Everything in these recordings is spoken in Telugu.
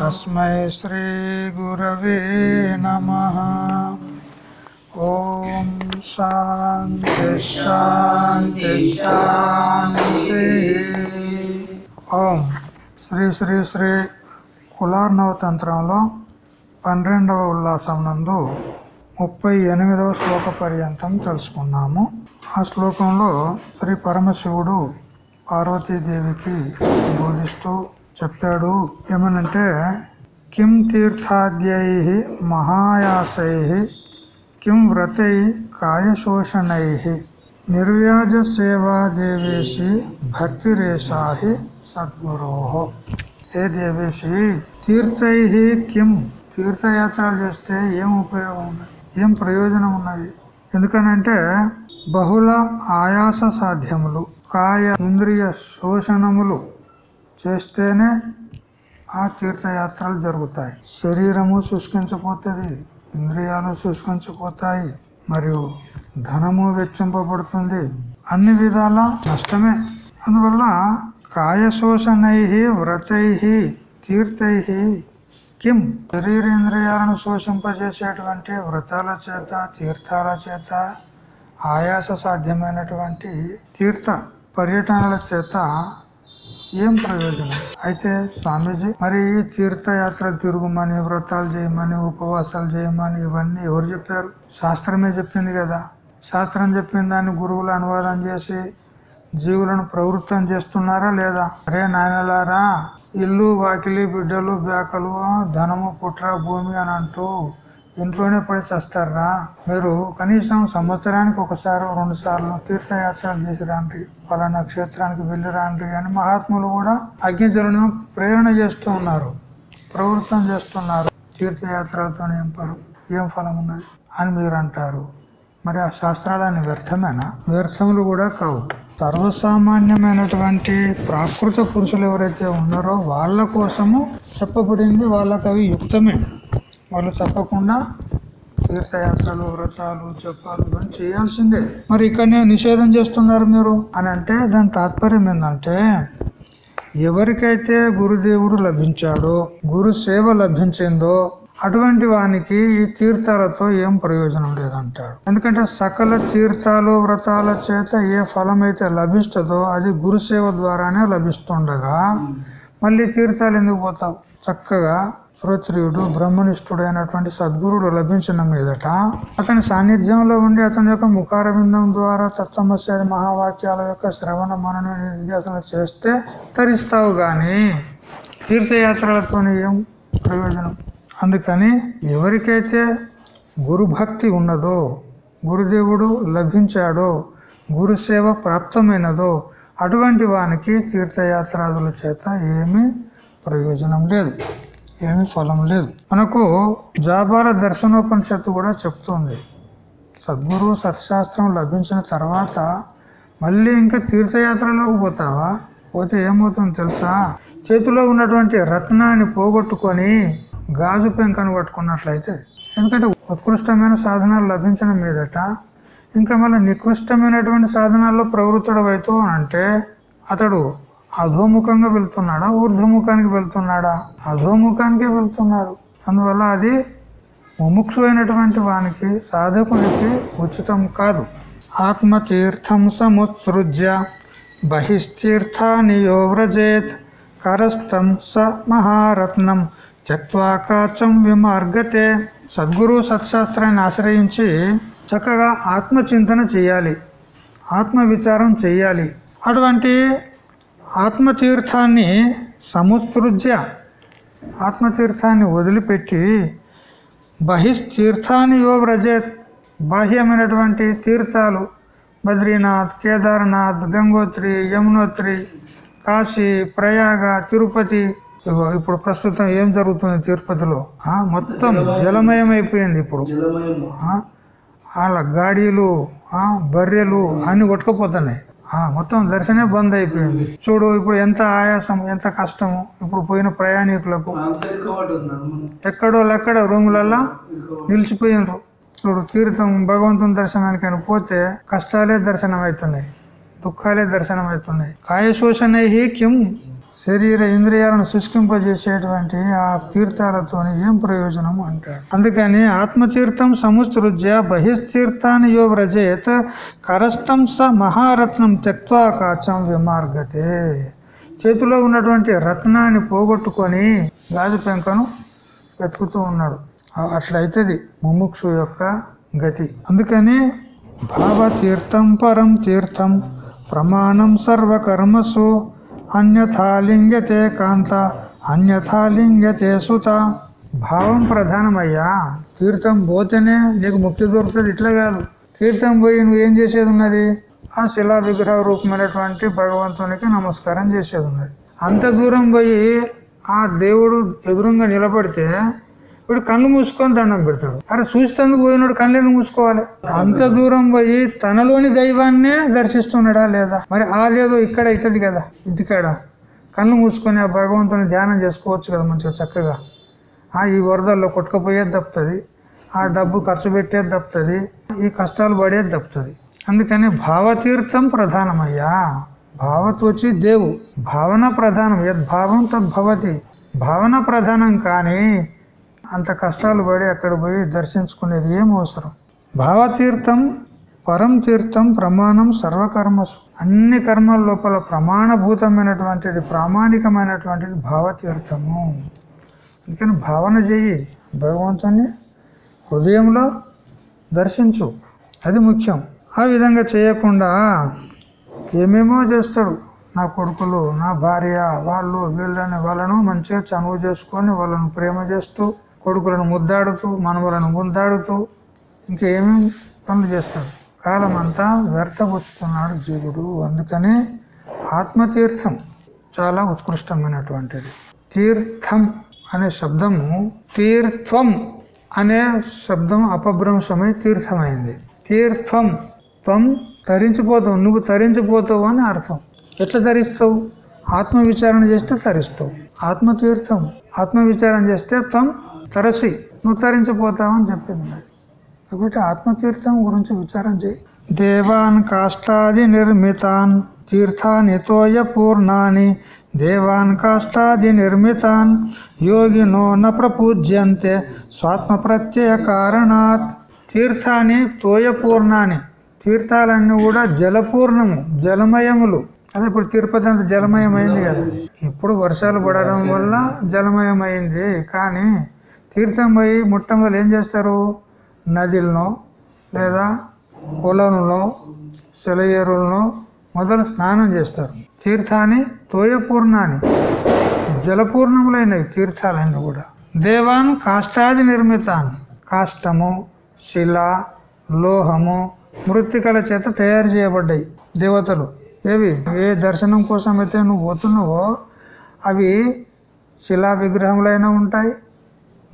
తస్మై శ్రీ గురవే నమ ఓం శాంతి శాంతి శాంతి ఓం శ్రీ శ్రీ శ్రీ కులార్నవ తంత్రంలో పన్నెండవ ఉల్లాసం నందు ముప్పై ఎనిమిదవ శ్లోక పర్యంతం తెలుసుకున్నాము. ఆ శ్లోకంలో శ్రీ పరమశివుడు పార్వతీదేవికి బోధిస్తూ చెప్పాడు ఏమనంటే కిం తీర్థాద్యై మహాయాసై కిం వ్రతై కాయశోషణై నిర్వ్యాజ సేవా దేవేశి భక్తిరేషాహి సద్గురో. హే దేవేశి తీర్థై కిం? తీర్థయాత్రలు చేస్తే ఏం ఉపయోగం ఉన్నది ఏం ప్రయోజనం ఉన్నది? ఎందుకనంటే బహుళ ఆయాస సాధ్యములు కాయ ఇంద్రియ శోషణములు చేస్తేనే ఆ తీర్థయాత్రలు జరుగుతాయి. శరీరము శుష్కించిపోతుంది ఇంద్రియాలు శుష్కించిపోతాయి మరియు ధనము వెచ్చింపబడుతుంది. అన్ని విధాల నష్టమే. అందువల్ల కాయశోషణై వ్రతై తీర్థై కిం? శరీరేంద్రియాలను శోషింపజేసేటువంటి వ్రతాల చేత తీర్థాల చేత ఆయాస సాధ్యమైనటువంటి తీర్థ పర్యటనల చేత ఏం ప్రయోజనం? అయితే స్వామీజీ మరి ఈ తీర్థయాత్రలు తిరుగుమని వ్రతాలు చేయమని ఉపవాసాలు చేయమని ఇవన్నీ ఎవరు చెప్పారు? శాస్త్రమే చెప్పింది కదా. శాస్త్రం చెప్పిన దాన్ని గురువులు అనువాదం చేసి జీవులను ప్రవృత్తం చేస్తున్నారా లేదా? అరే నాయనలారా ఇల్లు వాకిలి బిడ్డలు బేకలు ధనము పుట్ర భూమి అని అంటూ ఇంట్లోనే పడి చేస్తారా? మీరు కనీసం సంవత్సరానికి ఒకసారి రెండు సార్లు తీర్థయాత్రలు చేసి రాండి పలానా క్షేత్రానికి వెళ్ళి రాండి అని మహాత్ములు కూడా అగ్నిజలను ప్రేరణ చేస్తూ ఉన్నారు ప్రవృత్తం చేస్తున్నారు. తీర్థయాత్రలతో ఏం ఫలం? ఏం ఫలం ఉన్నది? అని మీరు అంటారు. మరి ఆ శాస్త్రాలని వ్యర్థమేనా? వ్యర్థములు కూడా కావు. సర్వసామాన్యమైనటువంటి ప్రాకృత పురుషులు ఎవరైతే ఉన్నారో వాళ్ళ కోసము చెప్పబడింది వాళ్ళకవి అవి యుక్తమే. వాళ్ళు తప్పకుండా తీర్థయాత్రలు వ్రతాలు జపాలు ఇవన్నీ చేయాల్సిందే. మరి ఇక్కడనే నిషేధం చేస్తున్నారు మీరు? అని అంటే దాని తాత్పర్యం ఏంటంటే ఎవరికైతే గురుదేవుడు లభించాడో గురు సేవ లభించిందో అటువంటి వానికి ఈ తీర్థాలతో ఏం ప్రయోజనం లేదంటాడు. ఎందుకంటే సకల తీర్థాలు వ్రతాల చేత ఏ ఫలం అయితే లభిస్తుందో అది గురుసేవ ద్వారానే లభిస్తుండగా మళ్ళీ తీర్థాలు ఎందుకు పోతావు? చక్కగా శ్రోత్రియుడు బ్రహ్మనిష్ఠుడు అయినటువంటి సద్గురుడు లభించిన మీదట అతని సాన్నిధ్యంలో ఉండి అతని యొక్క ముఖారబిందం ద్వారా తత్సమస్య మహావాక్యాల యొక్క శ్రవణ మనన నిర్దేశన చేస్తే తరిస్తావు గాని. తీర్థయాత్రలతోని ఏం ప్రయోజనం? అందుకని ఎవరికైతే గురుభక్తి ఉన్నదో గురుదేవుడు లభించాడో గురు సేవ ప్రాప్తమైనదో అటువంటి వానికి తీర్థయాత్రాదుల చేత ఏమీ ప్రయోజనం లేదు. ఏమీ ఫలం లేదు. మనకు జాబాల దర్శనోపనిషత్తు కూడా చెప్తుంది. సద్గురు సత్శాస్త్రం లభించిన తర్వాత మళ్ళీ ఇంకా తీర్థయాత్రలోకి పోతావా? పోతే ఏమవుతుందో తెలుసా? చేతిలో ఉన్నటువంటి రత్నాన్ని పోగొట్టుకొని గాజు పెంకను పట్టుకున్నట్లయితే. ఎందుకంటే ఉత్కృష్టమైన సాధనాలు లభించడం మీదట ఇంకా మళ్ళీ నికృష్టమైనటువంటి సాధనాల్లో ప్రవృత్తుడు అవుతూ అంటే అతడు అధోముఖంగా వెళ్తున్నాడా? ఊర్ధ్వముఖానికి వెళ్తున్నాడా? అధోముఖానికే వెళ్తున్నాడు. అందువల్ల అది ముముక్షు అయినటువంటి వానికి సాధకునికి ఉచితం కాదు. ఆత్మతీర్థం సముత్సృజ్య బహిస్తీర్థాని వ్రజేత్ కరస్థం స మహారత్నం త్యక్వాకాచం విమార్గతే. సద్గురు సత్శాస్త్రాన్ని ఆశ్రయించి చక్కగా ఆత్మచింతన చేయాలి. ఆత్మ విచారం చేయాలి. అటువంటి ఆత్మతీర్థాన్ని సముత్సృజ్య ఆత్మతీర్థాన్ని వదిలిపెట్టి బహిస్తీర్థాన్ని యో వ్రజేత్ బాహ్యమైనటువంటి తీర్థాలు బద్రీనాథ్ కేదార్నాథ్ గంగోత్రి యమునోత్రి కాశీ ప్రయాగ తిరుపతి. ఇప్పుడు ప్రస్తుతం ఏం జరుగుతుంది తిరుపతిలో? మొత్తం జలమయం. అయిపోయింది ఇప్పుడు. వాళ్ళ గాడీలు బర్రెలు అన్ని కొట్టుకుపోతున్నాయి. మొత్తం దర్శనే బంద్ అయిపోయింది. చూడు ఇప్పుడు ఎంత ఆయాసం ఎంత కష్టము ఇప్పుడు పోయిన ప్రయాణికులకు. ఎక్కడో లెక్కడ రూములల్లా నిలిచిపోయినరు. చూడు తీర్థం భగవంతుని దర్శనానికి అని పోతే కష్టాలే దర్శనం అవుతున్నాయి దుఃఖాలే దర్శనం అవుతున్నాయి కాయశోషణై కిం శరీర ఇంద్రియాలను శుష్కింపజేసేటువంటి ఆ తీర్థాలతో ఏం ప్రయోజనం అంటాడు? అందుకని ఆత్మతీర్థం సముసృజ్య బహిస్తీర్థాన్ని యో వ్రజేత్ కరస్థం స మహారత్నం త్యక్వా కాచం విమార్గతే. చేతిలో ఉన్నటువంటి రత్నాన్ని పోగొట్టుకొని గాజు పెంకను వెతుకుతూ ఉన్నాడు. అట్లయితుంది ముముక్షు యొక్క గతి. అందుకని భావతీర్థం పరం తీర్థం ప్రమాణం సర్వకర్మసు అన్యథాలింగతే కాంత అన్యథాలింగతే సుత. భావం ప్రధానమయ్యా. తీర్థం పోతేనే నీకు ముక్తి దొరుకుతుంది ఇట్లా కాదు. తీర్థం పోయి నువ్వు ఏం చేసేది ఉన్నది ఆ శిలా విగ్రహ రూపమైనటువంటి భగవంతునికి నమస్కారం చేసేది ఉన్నది అంత దూరం పోయి ఆ దేవుడు ఎదురుగా నిలబడితే ఇప్పుడు కళ్ళు మూసుకొని దండం పెడతాడు. అరే చూస్తేందుకు పోయినాడు కళ్ళని మూసుకోవాలి? అంత దూరం పోయి తనలోని దైవాన్నే దర్శిస్తున్నాడా లేదా? మరి అదేదో ఇక్కడ అవుతుంది కదా ఇంటికాడ. కళ్ళు మూసుకొని ఆ భగవంతుని ధ్యానం చేసుకోవచ్చు కదా మంచిగా చక్కగా. ఆ ఈ వరదల్లో కొట్టుకుపోయేది తప్పుతుంది. ఆ డబ్బు ఖర్చు పెట్టేది తప్పుతుంది. ఈ కష్టాలు పడేది తప్పుతుంది. అందుకని భావతీర్థం ప్రధానమయ్యా. భావత్ వచ్చి దేవు. భావన ప్రధానం. యద్భావం తద్భవతి. భావన ప్రధానం కానీ అంత కష్టాలు పడి అక్కడ పోయి దర్శించుకునేది ఏం అవసరం? భావతీర్థం పరం తీర్థం ప్రమాణం సర్వకర్మసు అన్ని కర్మల లోపల ప్రమాణభూతమైనటువంటిది ప్రామాణికమైనటువంటిది భావతీర్థము. అందుకని భావన చెయ్యి భగవంతుని హృదయంలో దర్శించు. అది ముఖ్యం. ఆ విధంగా చేయకుండా ఏమేమో చేస్తాడు. నా కొడుకులు నా భార్య వాళ్ళు వీళ్ళని వాళ్ళను మంచిగా చనువు చేసుకొని వాళ్ళను ప్రేమ చేస్తూ కొడుకులను ముద్దాడుతూ మనవలను ముద్దాడుతూ ఇంకేమేం పనులు చేస్తాడు. కాలం అంతా వ్యర్థపుచ్చుతున్నాడు జీవుడు. అందుకనే ఆత్మతీర్థం చాలా ఉత్కృష్టమైనటువంటిది. తీర్థం అనే శబ్దము తీర్థం అనే శబ్దం అపభ్రంశమై తీర్థమైంది. తీర్థం త్వం తరించిపోతావు నువ్వు తరించిపోతావు అని అర్థం. ఎట్లా తరిస్తావు? ఆత్మ విచారణ చేస్తే తరిస్తావు. ఆత్మతీర్థం ఆత్మవిచారం చేస్తే తం తరసి నువ్వు చెప్పింది. కాబట్టి ఆత్మతీర్థం గురించి విచారం చేయి. దేవాన్ కాష్టాది నిర్మితాన్ తీర్థాని తోయ పూర్ణాని దేవాన్ కాష్టాది నిర్మితాన్ యోగినో న ప్రపూజ్యంతే స్వాత్మ ప్రత్యయ కారణాత్ తీర్థాన్ని తోయపూర్ణాన్ని తీర్థాలన్నీ కూడా జలపూర్ణము జలమయములు. అదే ఇప్పుడు తిరుపతి అంత జలమయమైంది కదా. ఇప్పుడు వర్షాలు పడడం వల్ల జలమయమైంది. కానీ తీర్థం పోయి మొట్టమొదలు ఏం చేస్తారు? నదిల్లో లేదా పొలంలో సెలయేరుల్లో మొదలు స్నానం చేస్తారు. తీర్థాన్ని తోయపూర్ణాన్ని. జలపూర్ణములైనవి తీర్థాలన్నీ కూడా. దేవాన్ కాష్టాది నిర్మితాన్ని. కాష్టము శిల లోహము మృత్తికల చేత తయారు చేయబడ్డాయి దేవతలు. ఏవి ఏ దర్శనం కోసం అయితే నువ్వు పోతున్నావో అవి శిలా విగ్రహములైనా ఉంటాయి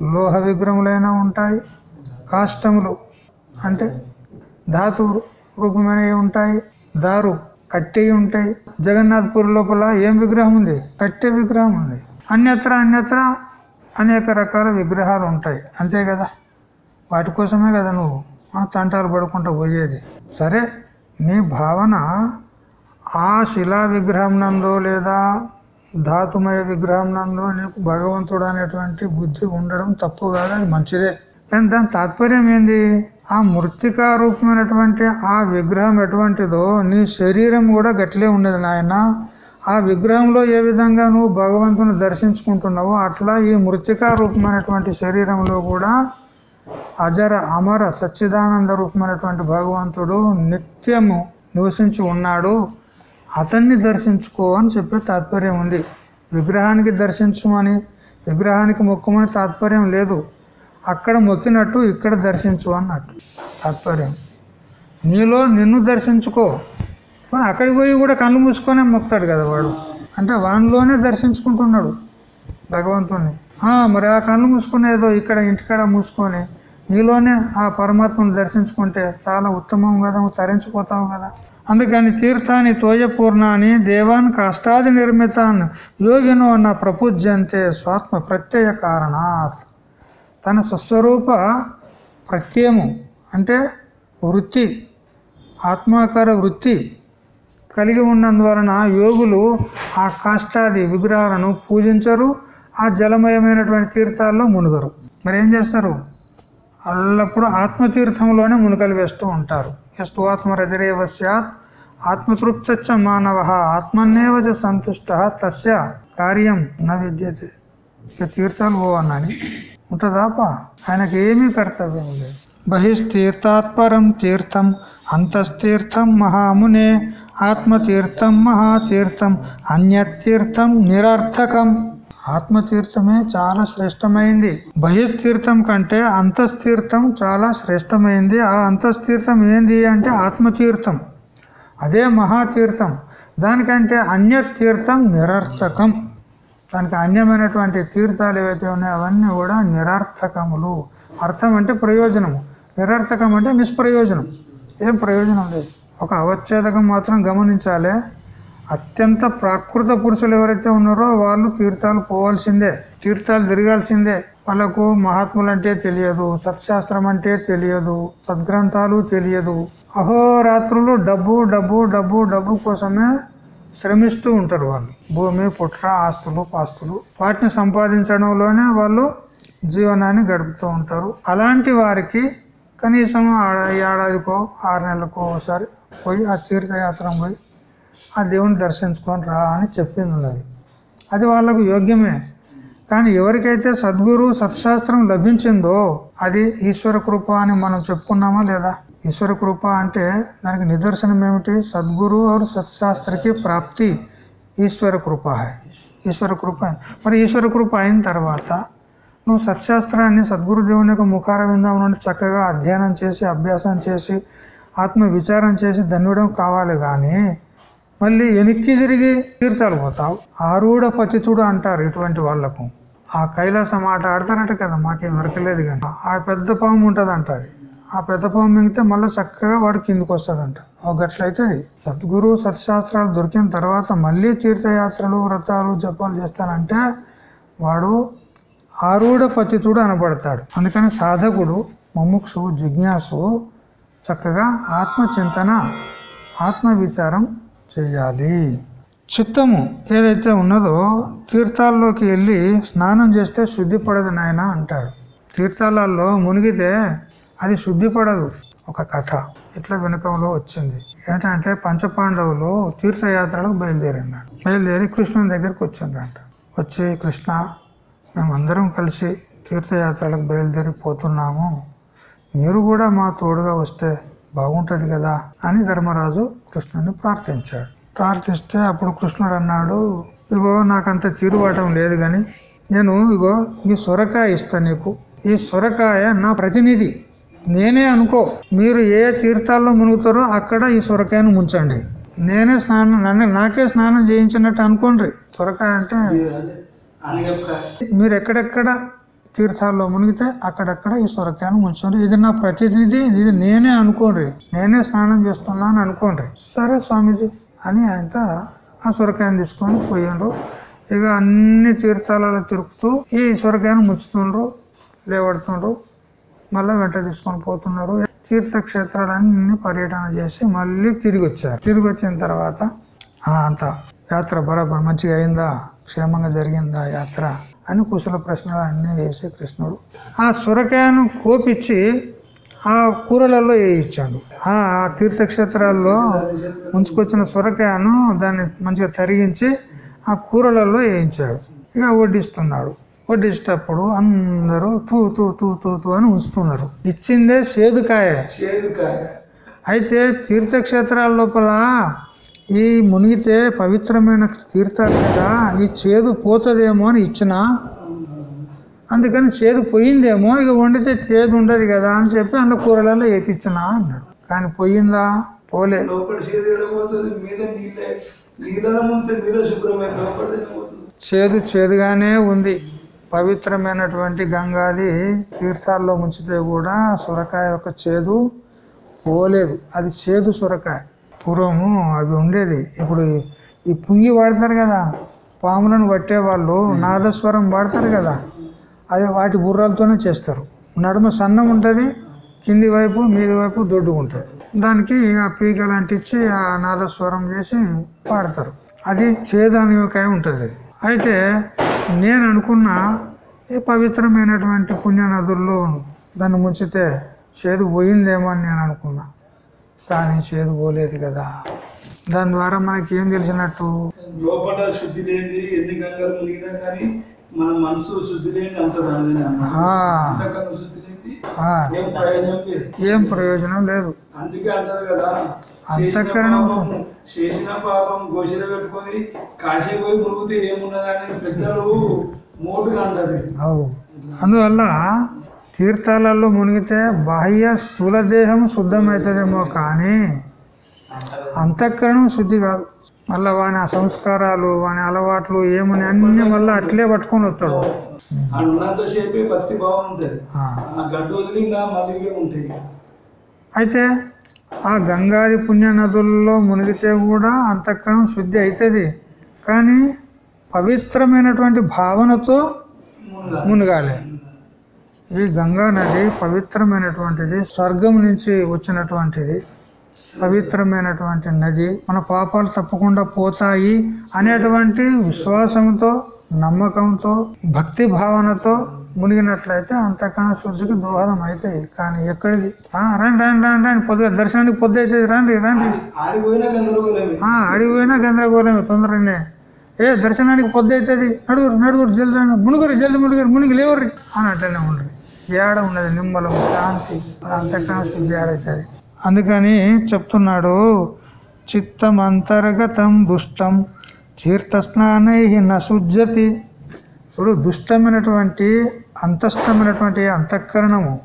లోహ విగ్రహములైనా ఉంటాయి కాష్టములు అంటే ధాతు రూపమైనవి ఉంటాయి దారు కట్టె ఉంటాయి. జగన్నాథ్పూర్ లోపల ఏం విగ్రహం ఉంది? కట్టె విగ్రహం ఉంది. అన్యత్ర అన్యత్ర అనేక రకాల విగ్రహాలు ఉంటాయి. అంతే కదా? వాటి కోసమే కదా నువ్వు తంటాలు పడుకుంటూ పోయేది. సరే నీ భావన ఆ శిలా విగ్రహం లేదా ధాతుమయ విగ్రహం నీకు భగవంతుడు అనేటువంటి బుద్ధి ఉండడం తప్పు కాదు అది మంచిదే. కానీ దాని తాత్పర్యం ఏంది? ఆ మృతికా రూపమైనటువంటి ఆ విగ్రహం ఎటువంటిదో నీ శరీరం కూడా గట్లే ఉన్నది నాయన. ఆ విగ్రహంలో ఏ విధంగా నువ్వు భగవంతుని దర్శించుకుంటున్నావో అట్లా ఈ మృతికా రూపమైనటువంటి శరీరంలో కూడా అజర అమర సచ్చిదానంద రూపమైనటువంటి భగవంతుడు నిత్యము నివసించి ఉన్నాడు. అతన్ని దర్శించుకో అని చెప్పే తాత్పర్యం ఉంది. విగ్రహానికి దర్శించమని విగ్రహానికి మొక్కమని తాత్పర్యం లేదు. అక్కడ మొక్కినట్టు ఇక్కడ దర్శించు అన్నట్టు. తాత్పర్యం. నీలో నిన్ను దర్శించుకో. కానీ అక్కడికి పోయి కూడా కళ్ళు మూసుకొనే మొక్కుతాడు కదా వాడు. అంటే వానిలోనే దర్శించుకుంటున్నాడు భగవంతుణ్ణి. మరి ఆ కళ్ళు మూసుకునేదో ఇక్కడ ఇంటికాడ మూసుకొని నీలోనే ఆ పరమాత్మను దర్శించుకుంటే చాలా ఉత్తమం కదా నువ్వు తరించిపోతావు కదా. అందుకని తీర్థాన్ని తోయపూర్ణాన్ని దేవాన్ కష్టాది నిర్మితాన్ యోగినో నా ప్రపూజ్యంతే స్వాత్మ ప్రత్యయ కారణాత్. తన స్వస్వరూప ప్రత్యయము అంటే వృత్తి ఆత్మాకార వృత్తి కలిగి ఉన్నందువలన యోగులు ఆ కాష్టాది విగ్రహాలను పూజించరు ఆ జలమయమైనటువంటి తీర్థాల్లో మునుగరు. మరి ఏం చేస్తారు? అల్లప్పుడు ఆత్మతీర్థంలోనే మునుకలు వేస్తూ ఉంటారు. ఎస్తు ఆత్మరతిరేవ సత్ ఆత్మతృప్త మానవ ఆత్మన్నేవ సంతుష్ట తస్య కార్యం నా విద్యతే. ఇక తీర్థాలు పోవన్నాని. ఉంటుందాపా ఆయనకి ఏమీ కర్తవ్యం లేదు. బహిస్తీర్థాత్పరం తీర్థం అంతస్తీర్థం మహామునే ఆత్మతీర్థం మహాతీర్థం అన్యతీర్థం నిరర్థకం. ఆత్మతీర్థమే చాలా శ్రేష్టమైంది. బహిస్తీర్థం కంటే అంతస్తీర్థం చాలా శ్రేష్టమైంది. ఆ అంతస్తీర్థం ఏంది అంటే ఆత్మతీర్థం. అదే మహాతీర్థం. దానికంటే అన్యతీర్థం నిరర్థకం. దానికి అన్యమైనటువంటి తీర్థాలు ఏవైతే ఉన్నాయో అవన్నీ కూడా నిరర్థకములు. అర్థం అంటే ప్రయోజనము. నిరర్థకం అంటే నిష్ప్రయోజనం. ఏం ప్రయోజనం లేదు. ఒక అవచ్ఛేదకం మాత్రం గమనించాలి. అత్యంత ప్రాకృత పురుషులు ఎవరైతే ఉన్నారో వాళ్ళు తీర్థాలు పోవాల్సిందే తీర్థాలు తిరగాల్సిందే. వాళ్ళకు మహాత్ములు అంటే తెలియదు సత్శాస్త్రం అంటే తెలియదు సద్గ్రంథాలు తెలియదు. అహోరాత్రులు డబ్బు డబ్బు డబ్బు డబ్బు కోసమే శ్రమిస్తూ ఉంటారు వాళ్ళు. భూమి పుట్ర ఆస్తులు పాస్తులు. వాటిని సంపాదించడంలోనే వాళ్ళు జీవనాన్ని గడుపుతూ ఉంటారు. అలాంటి వారికి కనీసం ఏడాదికో ఆరు నెలలకో ఒకసారి పోయి ఆ తీర్థయాత్రం పోయి ఆ దేవుని దర్శించుకొని రా అని చెప్పింది ఉన్నది. అది వాళ్ళకు యోగ్యమే. కానీ ఎవరికైతే సద్గురు సత్శాస్త్రం లభించిందో అది ఈశ్వర కృప అని మనం చెప్పుకున్నామా లేదా? ఈశ్వర కృప అంటే దానికి నిదర్శనం ఏమిటి? సద్గురు ఆరు సత్శాస్త్రకి ప్రాప్తి ఈశ్వర కృప. ఈశ్వర కృప. మరి ఈశ్వర కృప అయిన తర్వాత నువ్వు సత్శాస్త్రాన్ని సద్గురు దేవుని యొక్క ముఖార విందాం నుండి చక్కగా అధ్యయనం చేసి అభ్యాసం చేసి ఆత్మ విచారం చేసి ధన్యుడం కావాలి కానీ మళ్ళీ వెనక్కి తిరిగి తీర్థాలు పోతావు ఆరుడ పతితుడు అంటారు ఇటువంటి వాళ్ళకు ఆ కైలాసం ఆట ఆడతారట కదా మాకేం వరకలేదు కానీ. ఆ పెద్ద పాము ఉంటుంది అది ఆ పెద్ద పాము మింగితే మళ్ళీ చక్కగా వాడు కిందికి వస్తాడంట. ఒకట్లయితే సద్గురు సత్శాస్త్రాలు దొరికిన తర్వాత మళ్ళీ తీర్థయాత్రలు వ్రతాలు జపాలు చేస్తానంటే వాడు ఆరుడ పతితుడు అనబడతాడు. అందుకని సాధకుడు ముముక్షు జిజ్ఞాసు చక్కగా ఆత్మచింతన ఆత్మ విచారం చేయాలి. చిత్తము ఏదైతే ఉన్నదో తీర్థాల్లోకి వెళ్ళి స్నానం చేస్తే శుద్ధి పడదు నాయన అంటాడు. తీర్థాలలో మునిగితే అది శుద్ధి పడదు. ఒక కథ ఇట్లా వెనుకంలో వచ్చింది. ఏంటంటే పంచపాండవులు తీర్థయాత్రలకు బయలుదేరినాడు బయలుదేరి కృష్ణుని దగ్గరికి వచ్చిండ్రంట వచ్చి కృష్ణ మేమందరం కలిసి తీర్థయాత్రలకు బయలుదేరి పోతున్నాము. మీరు కూడా మా తోడుగా వస్తే బాగుంటుంది కదా అని ధర్మరాజు కృష్ణుని ప్రార్థించాడు. ప్రార్థిస్తే అప్పుడు కృష్ణుడు అన్నాడు ఇగో నాకంత తీరువాటం లేదు గాని నేను ఇగో ఈ సొరకాయ ఇస్తా నీకు. ఈ సొరకాయ నా ప్రతినిధి. నేనే అనుకో మీరు ఏ తీర్థాల్లో మునుగుతారో అక్కడ ఈ సొరకాయను ముంచండి. నేనే స్నానం నన్ను నాకే స్నానం చేయించినట్టు అనుకోండి. సొరకాయ అంటే మీరు ఎక్కడెక్కడ తీర్థాల్లో మునిగితే అక్కడక్కడ ఈ సొరకాయను ముంచండి ఇది నా ప్రతినిధి ఇది నేనే అనుకోండి. నేనే స్నానం చేస్తున్నాను అనుకోండి. సరే స్వామీజీ అని ఆయనతో ఆ సొరకాయను తీసుకొని పోయిండ్రు. ఇక అన్ని తీర్థాలలో తిరుగుతూ ఈ సొరకాయను ముంచుతుండ్రు లేవడుతుండ్రు. మళ్ళీ వెంట తీసుకొని పోతున్నారు. తీర్థక్షేత్రాలన్నీ పర్యటన చేసి మళ్ళీ తిరిగి వచ్చారు. తిరిగి వచ్చిన తర్వాత అంత యాత్ర బరాబర్ మంచిగా అయిందా? క్షేమంగా జరిగిందా యాత్ర? అని కుశల ప్రశ్నలు అన్ని వేసి కృష్ణుడు. ఆ సొరకాయను కోపిచ్చి ఆ కూరలలో వేయించాడు. ఆ తీర్థక్షేత్రాల్లో ఉంచుకొచ్చిన సొరకాయను దాన్ని మంచిగా తరిగించి ఆ కూరలలో వేయించాడు. ఇక వడ్డిస్తున్నాడు. వడ్డించేటప్పుడు అందరూ తూ తూ తూ తూ తూ అని ఉంచుతున్నారు. ఇచ్చిందే సేదుకాయ అయితే తీర్థక్షేత్రాల లోపల ఈ మునిగితే పవిత్రమైన తీర్థాలు కదా ఈ చేదు పోతుందేమో అని ఇచ్చిన. అందుకని చేదు పోయిందేమో ఇక వండితే చేదు ఉండదు కదా అని చెప్పి అందులో కూరలలో వేపించిన అన్నాడు. కానీ పోయిందా? పోలే. చేదు చేదుగానే ఉంది. పవిత్రమైనటువంటి గంగాది తీర్థాల్లో ముంచితే కూడా సొరకాయ యొక్క చేదు పోలేదు. అది చేదు సొరకాయ. పూర్వము అవి ఉండేది. ఇప్పుడు ఈ పుంగి వాడతారు కదా పాములను పట్టే వాళ్ళు నాదస్వరం వాడతారు కదా అది వాటి బుర్రలతోనే చేస్తారు. నడుమ సన్నం ఉంటుంది కింది వైపు మీది వైపు దొడ్డు ఉంటుంది. దానికి ఆ పీకలు అంటించి ఆ నాదస్వరం చేసి పాడతారు అది చేదానికై ఉంటుంది. అయితే నేను అనుకున్న ఈ పవిత్రమైనటువంటి పుణ్య నదుల్లో దాన్ని ముంచితే చేదు పోయిందేమో అని నేను అనుకున్నా. కానీ చేదు పోలేదు కదా. దాని ద్వారా మనకి ఏం తెలిసినట్టు? లోపల శుద్ధి లేని ఎన్ని గంగలు మునిగినా కానీ మన మనసు శుద్ధి లేని అంత ఏం ప్రయోజనం లేదు. ఏం ప్రయోజనం లేదు. అందుకే అంటారు కదా అంతఃకరణం చేసిన పాపం గోశల పెట్టుకొని కాశీ పోయి మునిగితే ఏమున్నదని పెద్దలు మోటుగా అంటారు. అందువల్ల తీర్థాలలో మునిగితే బాహ్య స్థూల దేహం శుద్ధమవుతుందేమో కానీ అంతఃకరణం శుద్ధి కాదు. మళ్ళా వాని ఆ సంస్కారాలు వాని అలవాట్లు ఏమని అన్ని మళ్ళీ అట్లే పట్టుకొని వస్తాడు. అయితే ఆ గంగాది పుణ్య నదుల్లో మునిగితే కూడా అంతఃకరణం శుద్ధి అవుతుంది కానీ పవిత్రమైనటువంటి భావనతో మునగాలి. ఈ గంగా నది పవిత్రమైనటువంటిది స్వర్గం నుంచి వచ్చినటువంటిది పవిత్రమైనటువంటి నది. మన పాపాలు తప్పకుండా పోతాయి అనేటువంటి విశ్వాసంతో నమ్మకంతో భక్తి భావనతో మునిగినట్లయితే అంతకన్నా శుద్ధికి దోహదం అవుతాయి కానీ ఎక్కడిది? ఆ, రండి రండి రండి రండి పొద్దుగా దర్శనానికి పొద్దు అవుతుంది రండి రండి. ఆడిపోయినా గందరగోళమే. ఆ, అడిగిపోయినా గందరగోళమే తొందరనే. ఏ దర్శనానికి పొద్దు అవుతుంది నడుగురు నడుగురు జల్ది. మునుగురు జల్ది మునుగురు మునిగి లేవరు అని అట్లనే ఉండరు. ఏడ ఉన్నది నిమ్మలం శాంతి అంతకన్నా శుద్ధి అందుకని చెప్తున్నాడు చిత్తం అంతర్గతం దుష్టం తీర్థ స్నానై నశుద్ధతి చూడు దుష్టమైనటువంటి అంతస్థమైనటువంటి అంతఃకరణము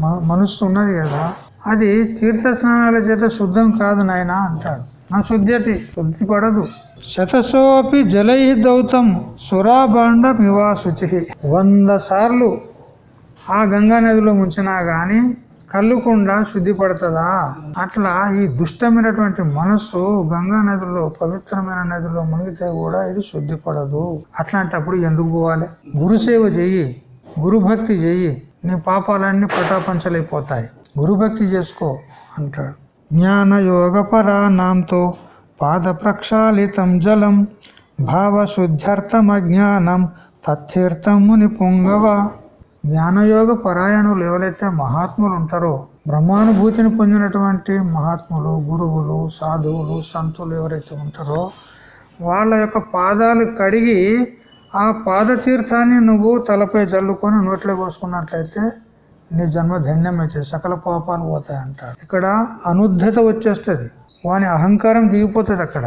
మ- మనస్సు ఉన్నది కదా అది తీర్థ స్నానాల చేత శుద్ధం కాదు నాయన అంటాడు. నా శుద్ధ్యతి శుద్ధి పడదు. శతసోపి జలై దౌతం సురాభాండ మివా వంద సార్లు ఆ గంగా నదిలో ముంచినా గాని కళ్ళుకుండా శుద్ధి పడుతుందా అట్లా ఈ దుష్టమైనటువంటి మనస్సు గంగా నదిలో పవిత్రమైన నదిలో మునిగితే కూడా ఇది శుద్ధి పడదు అట్లాంటప్పుడు ఎందుకు పోవాలి? గురుసేవ చెయ్యి గురుభక్తి చెయ్యి నీ పాపాలన్నీ పటాపంచలైపోతాయి గురుభక్తి చేసుకో అంటాడు. జ్ఞాన యోగ పరాణంతో పాద ప్రక్షాళితం జలం భావశుద్ధ్యర్థం అజ్ఞానం తథ్యర్థం ముని పొంగవ? జ్ఞానయోగ పరాయణులు ఎవరైతే మహాత్ములు ఉంటారో బ్రహ్మానుభూతిని పొందినటువంటి మహాత్ములు గురువులు సాధువులు సంతులు ఎవరైతే ఉంటారో వాళ్ళ యొక్క పాదాలు కడిగి ఆ పాద తీర్థాన్ని నువ్వు తలపై చల్లుకొని నోట్లో పోసుకున్నట్లయితే నీ జన్మ ధన్యమైతే సకల పాపాలు పోతాయి అంటాడు. ఇక్కడ అనుద్ధత వచ్చేస్తుంది. వాని అహంకారం దిగిపోతుంది అక్కడ.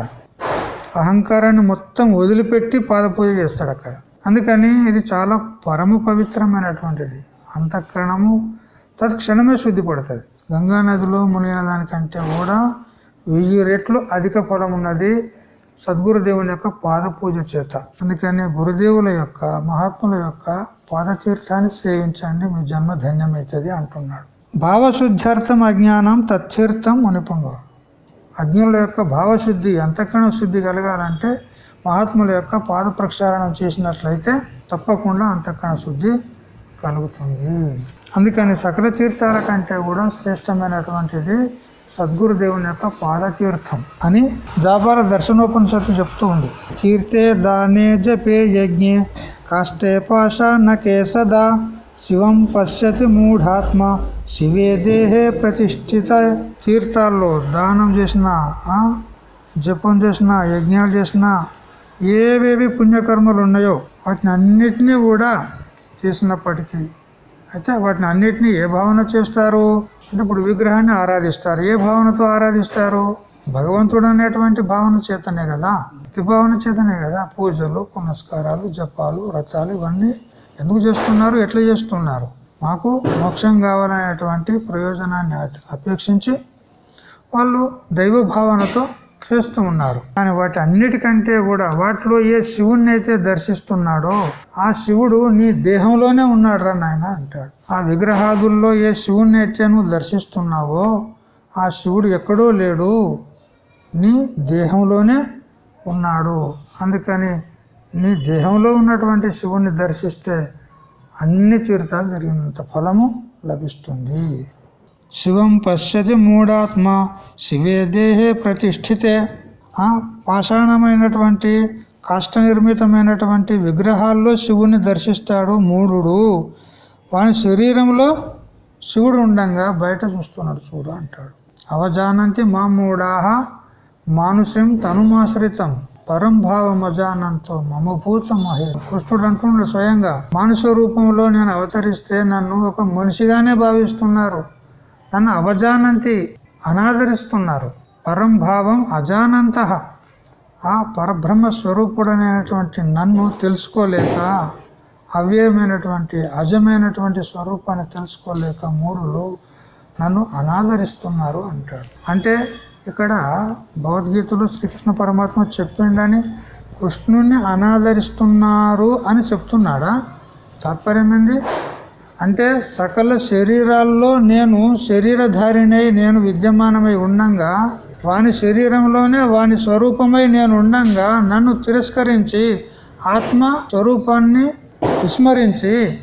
అహంకారాన్ని మొత్తం వదిలిపెట్టి పాద పూజ చేస్తాడు అక్కడ. అందుకని ఇది చాలా పరమ పవిత్రమైనటువంటిది. అంతఃకరణము తత్క్షణమే శుద్ధి పడుతుంది గంగా నదిలో మునిగిన దానికంటే కూడా వెయ్యి రెట్లు అధిక ఫలం ఉన్నది సద్గురుదేవుని యొక్క పాద పూజ చేత. అందుకని గురుదేవుల యొక్క మహాత్ముల యొక్క పాదతీర్థాన్ని సేవించండి మీ జన్మ ధన్యమవుతుంది అంటున్నాడు. భావశుద్ధ్యర్థం అజ్ఞానం తత్తీర్థం మునిపొంగ. అజ్ఞుల యొక్క భావశుద్ధి అంతఃకరణ శుద్ధి కలగాలంటే మహాత్ముల యొక్క పాద ప్రక్షాళనం చేసినట్లయితే తప్పకుండా అంతఃకరణ శుద్ధి కలుగుతుంది. అందుకని సకల తీర్థాల కంటే కూడా శ్రేష్టమైనటువంటిది సద్గురుదేవుని యొక్క పాదతీర్థం అని దాపార దర్శనోపనిషత్తు చెప్తూ ఉంది. తీర్థే దానే జపే యజ్ఞే కాష్టే పాషాణకే సదా శివం పశ్యతి మూఢాత్మ శివే దేహే ప్రతిష్ఠిత. తీర్థాల్లో దానం చేసిన జపం చేసిన యజ్ఞాలు చేసిన ఏవేవి పుణ్యకర్మలు ఉన్నాయో వాటిని అన్నిటినీ కూడా చేసినప్పటికీ అయితే వాటిని అన్నిటినీ ఏ భావన చేస్తారు? అంటే ఇప్పుడు విగ్రహాన్ని ఆరాధిస్తారు. ఏ భావనతో ఆరాధిస్తారు? భగవంతుడు అనేటువంటి భావన చేతనే కదా? భక్తి భావన చేతనే కదా? పూజలు పునస్కారాలు జపాలు రచాలు ఇవన్నీ ఎందుకు చేస్తున్నారు? ఎట్లా చేస్తున్నారు? మాకు మోక్షం కావాలనేటువంటి ప్రయోజనాన్ని అపేక్షించి వాళ్ళు దైవ భావనతో చేస్తూ ఉన్నారు. కానీ వాటి అన్నిటికంటే కూడా వాటిలో ఏ శివుణ్ణి అయితే దర్శిస్తున్నాడో ఆ శివుడు నీ దేహంలోనే ఉన్నాడు రా నాయన అంటాడు. ఆ విగ్రహాదుల్లో ఏ శివుణ్ణి అయితే నువ్వు దర్శిస్తున్నావో ఆ శివుడు ఎక్కడో లేడు. నీ దేహంలోనే ఉన్నాడు. అందుకని నీ దేహంలో ఉన్నటువంటి శివుణ్ణి దర్శిస్తే అన్ని తీర్థాలు జరిగినంత ఫలము లభిస్తుంది. శివం పశ్యతి మూఢాత్మ శివే దేహే ప్రతిష్ఠితే. పాషాణమైనటువంటి కాష్ట నిర్మితమైనటువంటి విగ్రహాల్లో శివుని దర్శిస్తాడు మూఢుడు. వాని శరీరంలో శివుడు ఉండంగా బయట చూస్తున్నాడు చూడు అంటాడు. అవజానంతి మా మూఢాహ మానుష్యం తనుమాశ్రితం. పరం భావమజానంతో మమభూత మహే కృష్ణుడు అంటున్నాడు స్వయంగా మానుష రూపంలో నేను అవతరిస్తే నన్ను ఒక మనిషిగానే భావిస్తున్నారు. నన్ను అవజానంతి అనాదరిస్తున్నారు. పరం భావం అజానంత. ఆ పరబ్రహ్మ స్వరూపుడనేటువంటి నన్ను తెలుసుకోలేక అవ్యయమైనటువంటి అజమైనటువంటి స్వరూపాన్ని తెలుసుకోలేక మూడులు నన్ను అనాదరిస్తున్నారు అంటాడు. అంటే ఇక్కడ భగవద్గీతలో శ్రీకృష్ణ పరమాత్మ చెప్పిండని కృష్ణుణ్ణి అనాదరిస్తున్నారు అని చెప్తున్నాడా? తాత్పర్యం ఏంది అంటే సకల శరీరాల్లో నేను శరీరధారిణై నేను విద్యమానమై ఉండంగా వాని శరీరంలోనే వాని స్వరూపమై నేను ఉండంగా నన్ను తిరస్కరించి ఆత్మ స్వరూపాన్ని విస్మరించి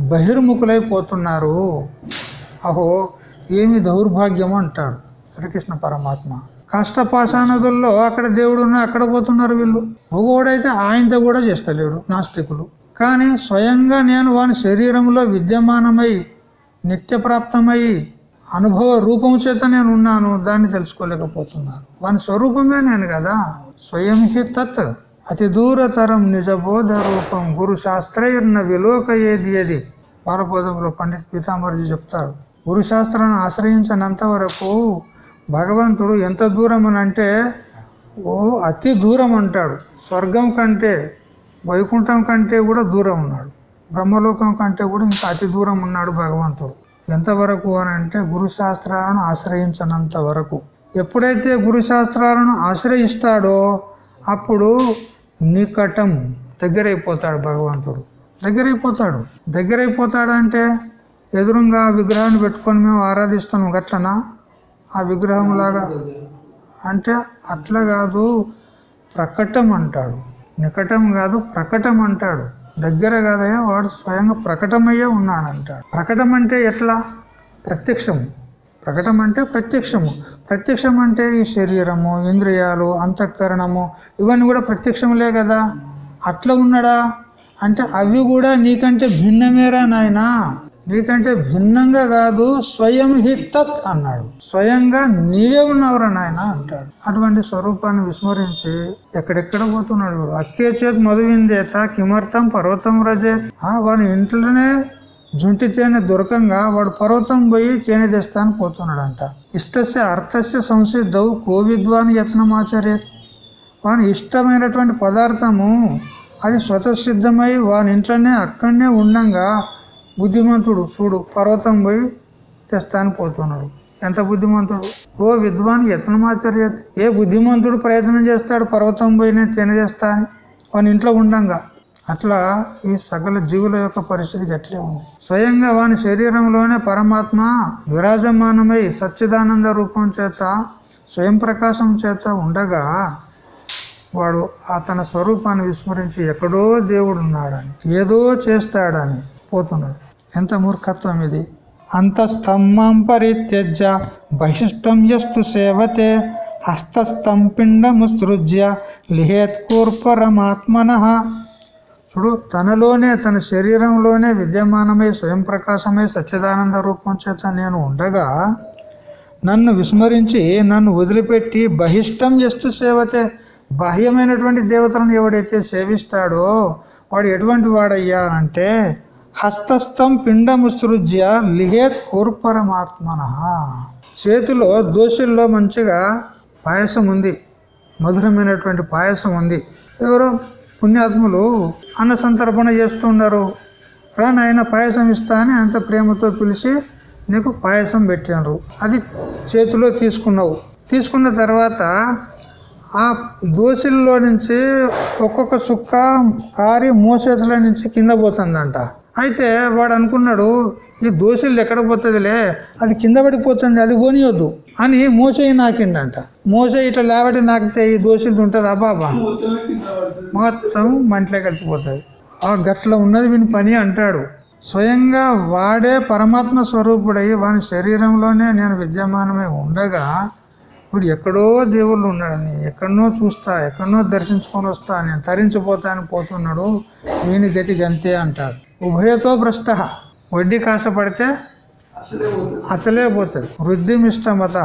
బహిర్ముఖులైపోతున్నారు. అహో ఏమి దౌర్భాగ్యం అంటాడు శ్రీకృష్ణ పరమాత్మ. కష్టపాషానదుల్లో అక్కడ దేవుడు ఉన్నా అక్కడ పోతున్నారు వీళ్ళు. మగోడైతే ఆయనతో కూడా చేస్తలేడు నాస్తికులు. కానీ స్వయంగా నేను వాని శరీరంలో విద్యమానమై నిత్యప్రాప్తమై అనుభవ రూపం చేత నేను ఉన్నాను దాన్ని తెలుసుకోలేకపోతున్నాను. వాని స్వరూపమే నేను కదా. స్వయం హి తత్ అతి దూరతరం నిజబోధ రూపం. గురు శాస్త్రైర్న విలోక ఏది ఏది పారపోదంలో పండిత్ పీతాంబర్జీ చెప్తాడు గురు శాస్త్రాన్ని ఆశ్రయించినంత వరకు భగవంతుడు ఎంత దూరం అని అంటే ఓ అతి దూరం అంటాడు స్వర్గం కంటే వైకుంఠం కంటే కూడా దూరం ఉన్నాడు. బ్రహ్మలోకం కంటే కూడా ఇంకా అతి దూరం ఉన్నాడు భగవంతుడు. ఎంతవరకు అని అంటే గురు శాస్త్రాలను ఆశ్రయించినంత వరకు. ఎప్పుడైతే గురు శాస్త్రాలను ఆశ్రయిస్తాడో అప్పుడు నికటం దగ్గరైపోతాడు భగవంతుడు. దగ్గరైపోతాడు. దగ్గరైపోతాడంటే ఎదురుగా విగ్రహాన్ని పెట్టుకొని మేము ఆరాధిస్తున్నాం గట్లనా? ఆ విగ్రహం లాగా అంటే అట్లా కాదు ప్రకటం అంటాడు. నికటం కాదు ప్రకటం అంటాడు. దగ్గర కాదయ్యా వాడు స్వయంగా ప్రకటమయ్యే ఉన్నాడు అంటాడు ప్రకటం అంటే ఎట్లా? ప్రత్యక్షము. ప్రకటం అంటే ప్రత్యక్షము. ప్రత్యక్షం అంటే ఈ శరీరము ఇంద్రియాలు అంతఃకరణము ఇవన్నీ కూడా ప్రత్యక్షములే కదా. అట్లా ఉన్నాడా? అంటే అవి కూడా నీకంటే భిన్నమేరా నాయనా? నీకంటే భిన్నంగా కాదు స్వయం హి తత్ అన్నాడు. స్వయంగా నీవే ఉన్నావురా నాయన అంటాడు. అటువంటి స్వరూపాన్ని విస్మరించి ఎక్కడెక్కడ పోతున్నాడు? వాడు అక్కే చేతి మధువిందేత కిమర్థం పర్వతం రజే. ఆ వాడి ఇంట్లోనే జుంటి తేనె దొరకంగా వాడు పర్వతం పోయి తేనె తెస్తాను పోతున్నాడంట. ఇష్టస్య అర్థస్య సంసిద్ధవు కోవిద్వాని యత్నమాచర్య వాని ఇష్టమైనటువంటి పదార్థము అది స్వతసిద్ధమై వాని ఇంట్లోనే అక్కడనే ఉండంగా బుద్ధిమంతుడు చూడు పర్వతం పోయి తెస్తాను పోతున్నాడు. ఎంత బుద్ధిమంతుడు? ఓ విద్వాన్ యత్నమాచర్య ఏ బుద్ధిమంతుడు ప్రయత్నం చేస్తాడు పర్వతం పోయి నేను తినజేస్తా అని? వాని ఇంట్లో ఉండంగా. అట్లా ఈ సకల జీవుల యొక్క పరిస్థితి గట్లే ఉంది. స్వయంగా వాని శరీరంలోనే పరమాత్మ విరాజమానమై సచ్చిదానంద రూపం చేత స్వయం ప్రకాశం చేత ఉండగా వాడు ఆ తన స్వరూపాన్ని విస్మరించి ఎక్కడో దేవుడు ఉన్నాడని ఏదో చేస్తాడని పోతున్నాడు ఎంత మూర్ఖత్వం ఇది? అంతస్తంభం పరిత్యజ్య బహిష్టం యస్తు సేవతే హస్తస్థం పిండముసృజ్య లిహేత్ కూర్పరమాత్మన. ఇప్పుడు తనలోనే తన శరీరంలోనే విద్యమానమై స్వయం ప్రకాశమై సచ్చిదానంద రూపం చేత నేను ఉండగా నన్ను విస్మరించి నన్ను వదిలిపెట్టి బహిష్టం చేస్తూ సేవతే బాహ్యమైనటువంటి దేవతలను ఎవడైతే సేవిస్తాడో వాడు ఎటువంటి వాడయ్యా అంటే హస్తస్థం పిండముసృజ్య లిహేత్ కూర్పరమాత్మన చేతిలో దోషుల్లో మంచిగా పాయసం ఉంది మధురమైనటువంటి పాయసం ఉంది ఎవరో పుణ్యాత్ములు అన్న సంతర్పణ చేస్తున్నారు రా నాయన పాయసం ఇస్తా అని అంత ప్రేమతో పిలిచి నీకు పాయసం పెట్టినారు అది చేతిలో తీసుకున్నావు. తీసుకున్న తర్వాత ఆ దోశల్లో నుంచి ఒక్కొక్క చుక్క కారి మోసేతుల నుంచి కింద పోతుందంట. అయితే వాడు అనుకున్నాడు ఈ దోశలు ఎక్కడ పోతుందిలే? అది కింద పడిపోతుంది అది పోనీయొద్దు. అని మోసేయి నాకిండంట. మోసే ఇట్లా లేవటి నాకితే ఈ దోశలు ఉంటుంది అబాబా మొత్తం మొత్తం మంటలే కలిసిపోతుంది ఆ గట్ల ఉన్నది వీని పని అంటాడు. స్వయంగా వాడే పరమాత్మ స్వరూపుడై వాని శరీరంలోనే నేను విద్యమానమై ఉండగా ఇప్పుడు ఎక్కడో దేవుళ్ళు ఉన్నాడని ఎక్కడనో చూస్తా ఎక్కడనో దర్శించుకొని వస్తా నేను తరించిపోతాను పోతున్నాడు వీని గతి గంతే అంటారు ఉభయతో భ్రష్ట. వడ్డీ అసలే పోతుంది. అసలే పోతుంది. వృద్ధిమిష్టమత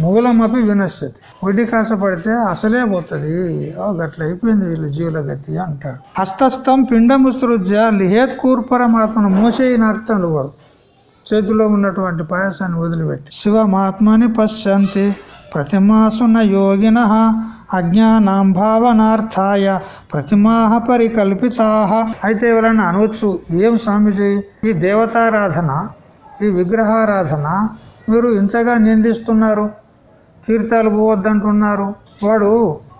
మూలమపి వినశ్యతి. వడ్డీ కాసపడితే అసలే పోతుంది. ఓ గట్ల అయిపోయింది వీళ్ళ జీవుల గతి అంటాడు. హస్తస్థం పిండముసృజ్య లిహేత్ కూర్పరమాత్మను మోసేయి నాకుతాడు వాడు చేతిలో ఉన్నటువంటి పాయసాన్ని వదిలిపెట్టి. శివమాత్మని పశ్యంతి. ప్రతిమాసున యోగిన అజ్ఞానాం భావనార్థాయ ప్రతిమాహ పరికల్పితాహ అయితే ఎవరైనా అనవచ్చు ఏం స్వామిజీ ఈ దేవతారాధన ఈ విగ్రహారాధన మీరు ఇంతగా నిందిస్తున్నారు తీర్థాలు పోవద్దంటున్నారు. వాడు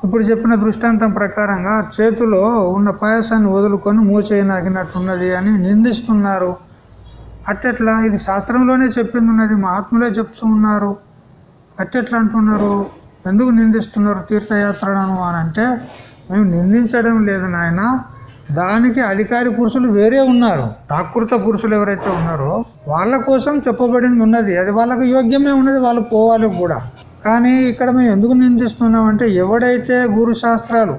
ఇప్పుడు చెప్పిన దృష్టాంతం ప్రకారంగా చేతిలో ఉన్న పాయసాన్ని వదులుకొని మూచేయనాగినట్టున్నది అని నిందిస్తున్నారు. అట్టెట్లా? ఇది శాస్త్రంలోనే చెప్పింది ఉన్నది మహాత్ములే చెప్తూ ఉన్నారు. అట్టెట్లా అంటున్నారు ఎందుకు నిందిస్తున్నారు తీర్థయాత్రలను అని అంటే మేము నిందించడం లేదు నాయన. దానికి అధికారి పురుషులు వేరే ఉన్నారు. ప్రాకృత పురుషులు ఎవరైతే ఉన్నారో వాళ్ళ కోసం చెప్పబడింది ఉన్నది. అది వాళ్ళకి యోగ్యమే ఉన్నది వాళ్ళు పోవాలి కూడా. కానీ ఇక్కడ మేము ఎందుకు నిందిస్తున్నాం అంటే ఎవడైతే గురు శాస్త్రాలు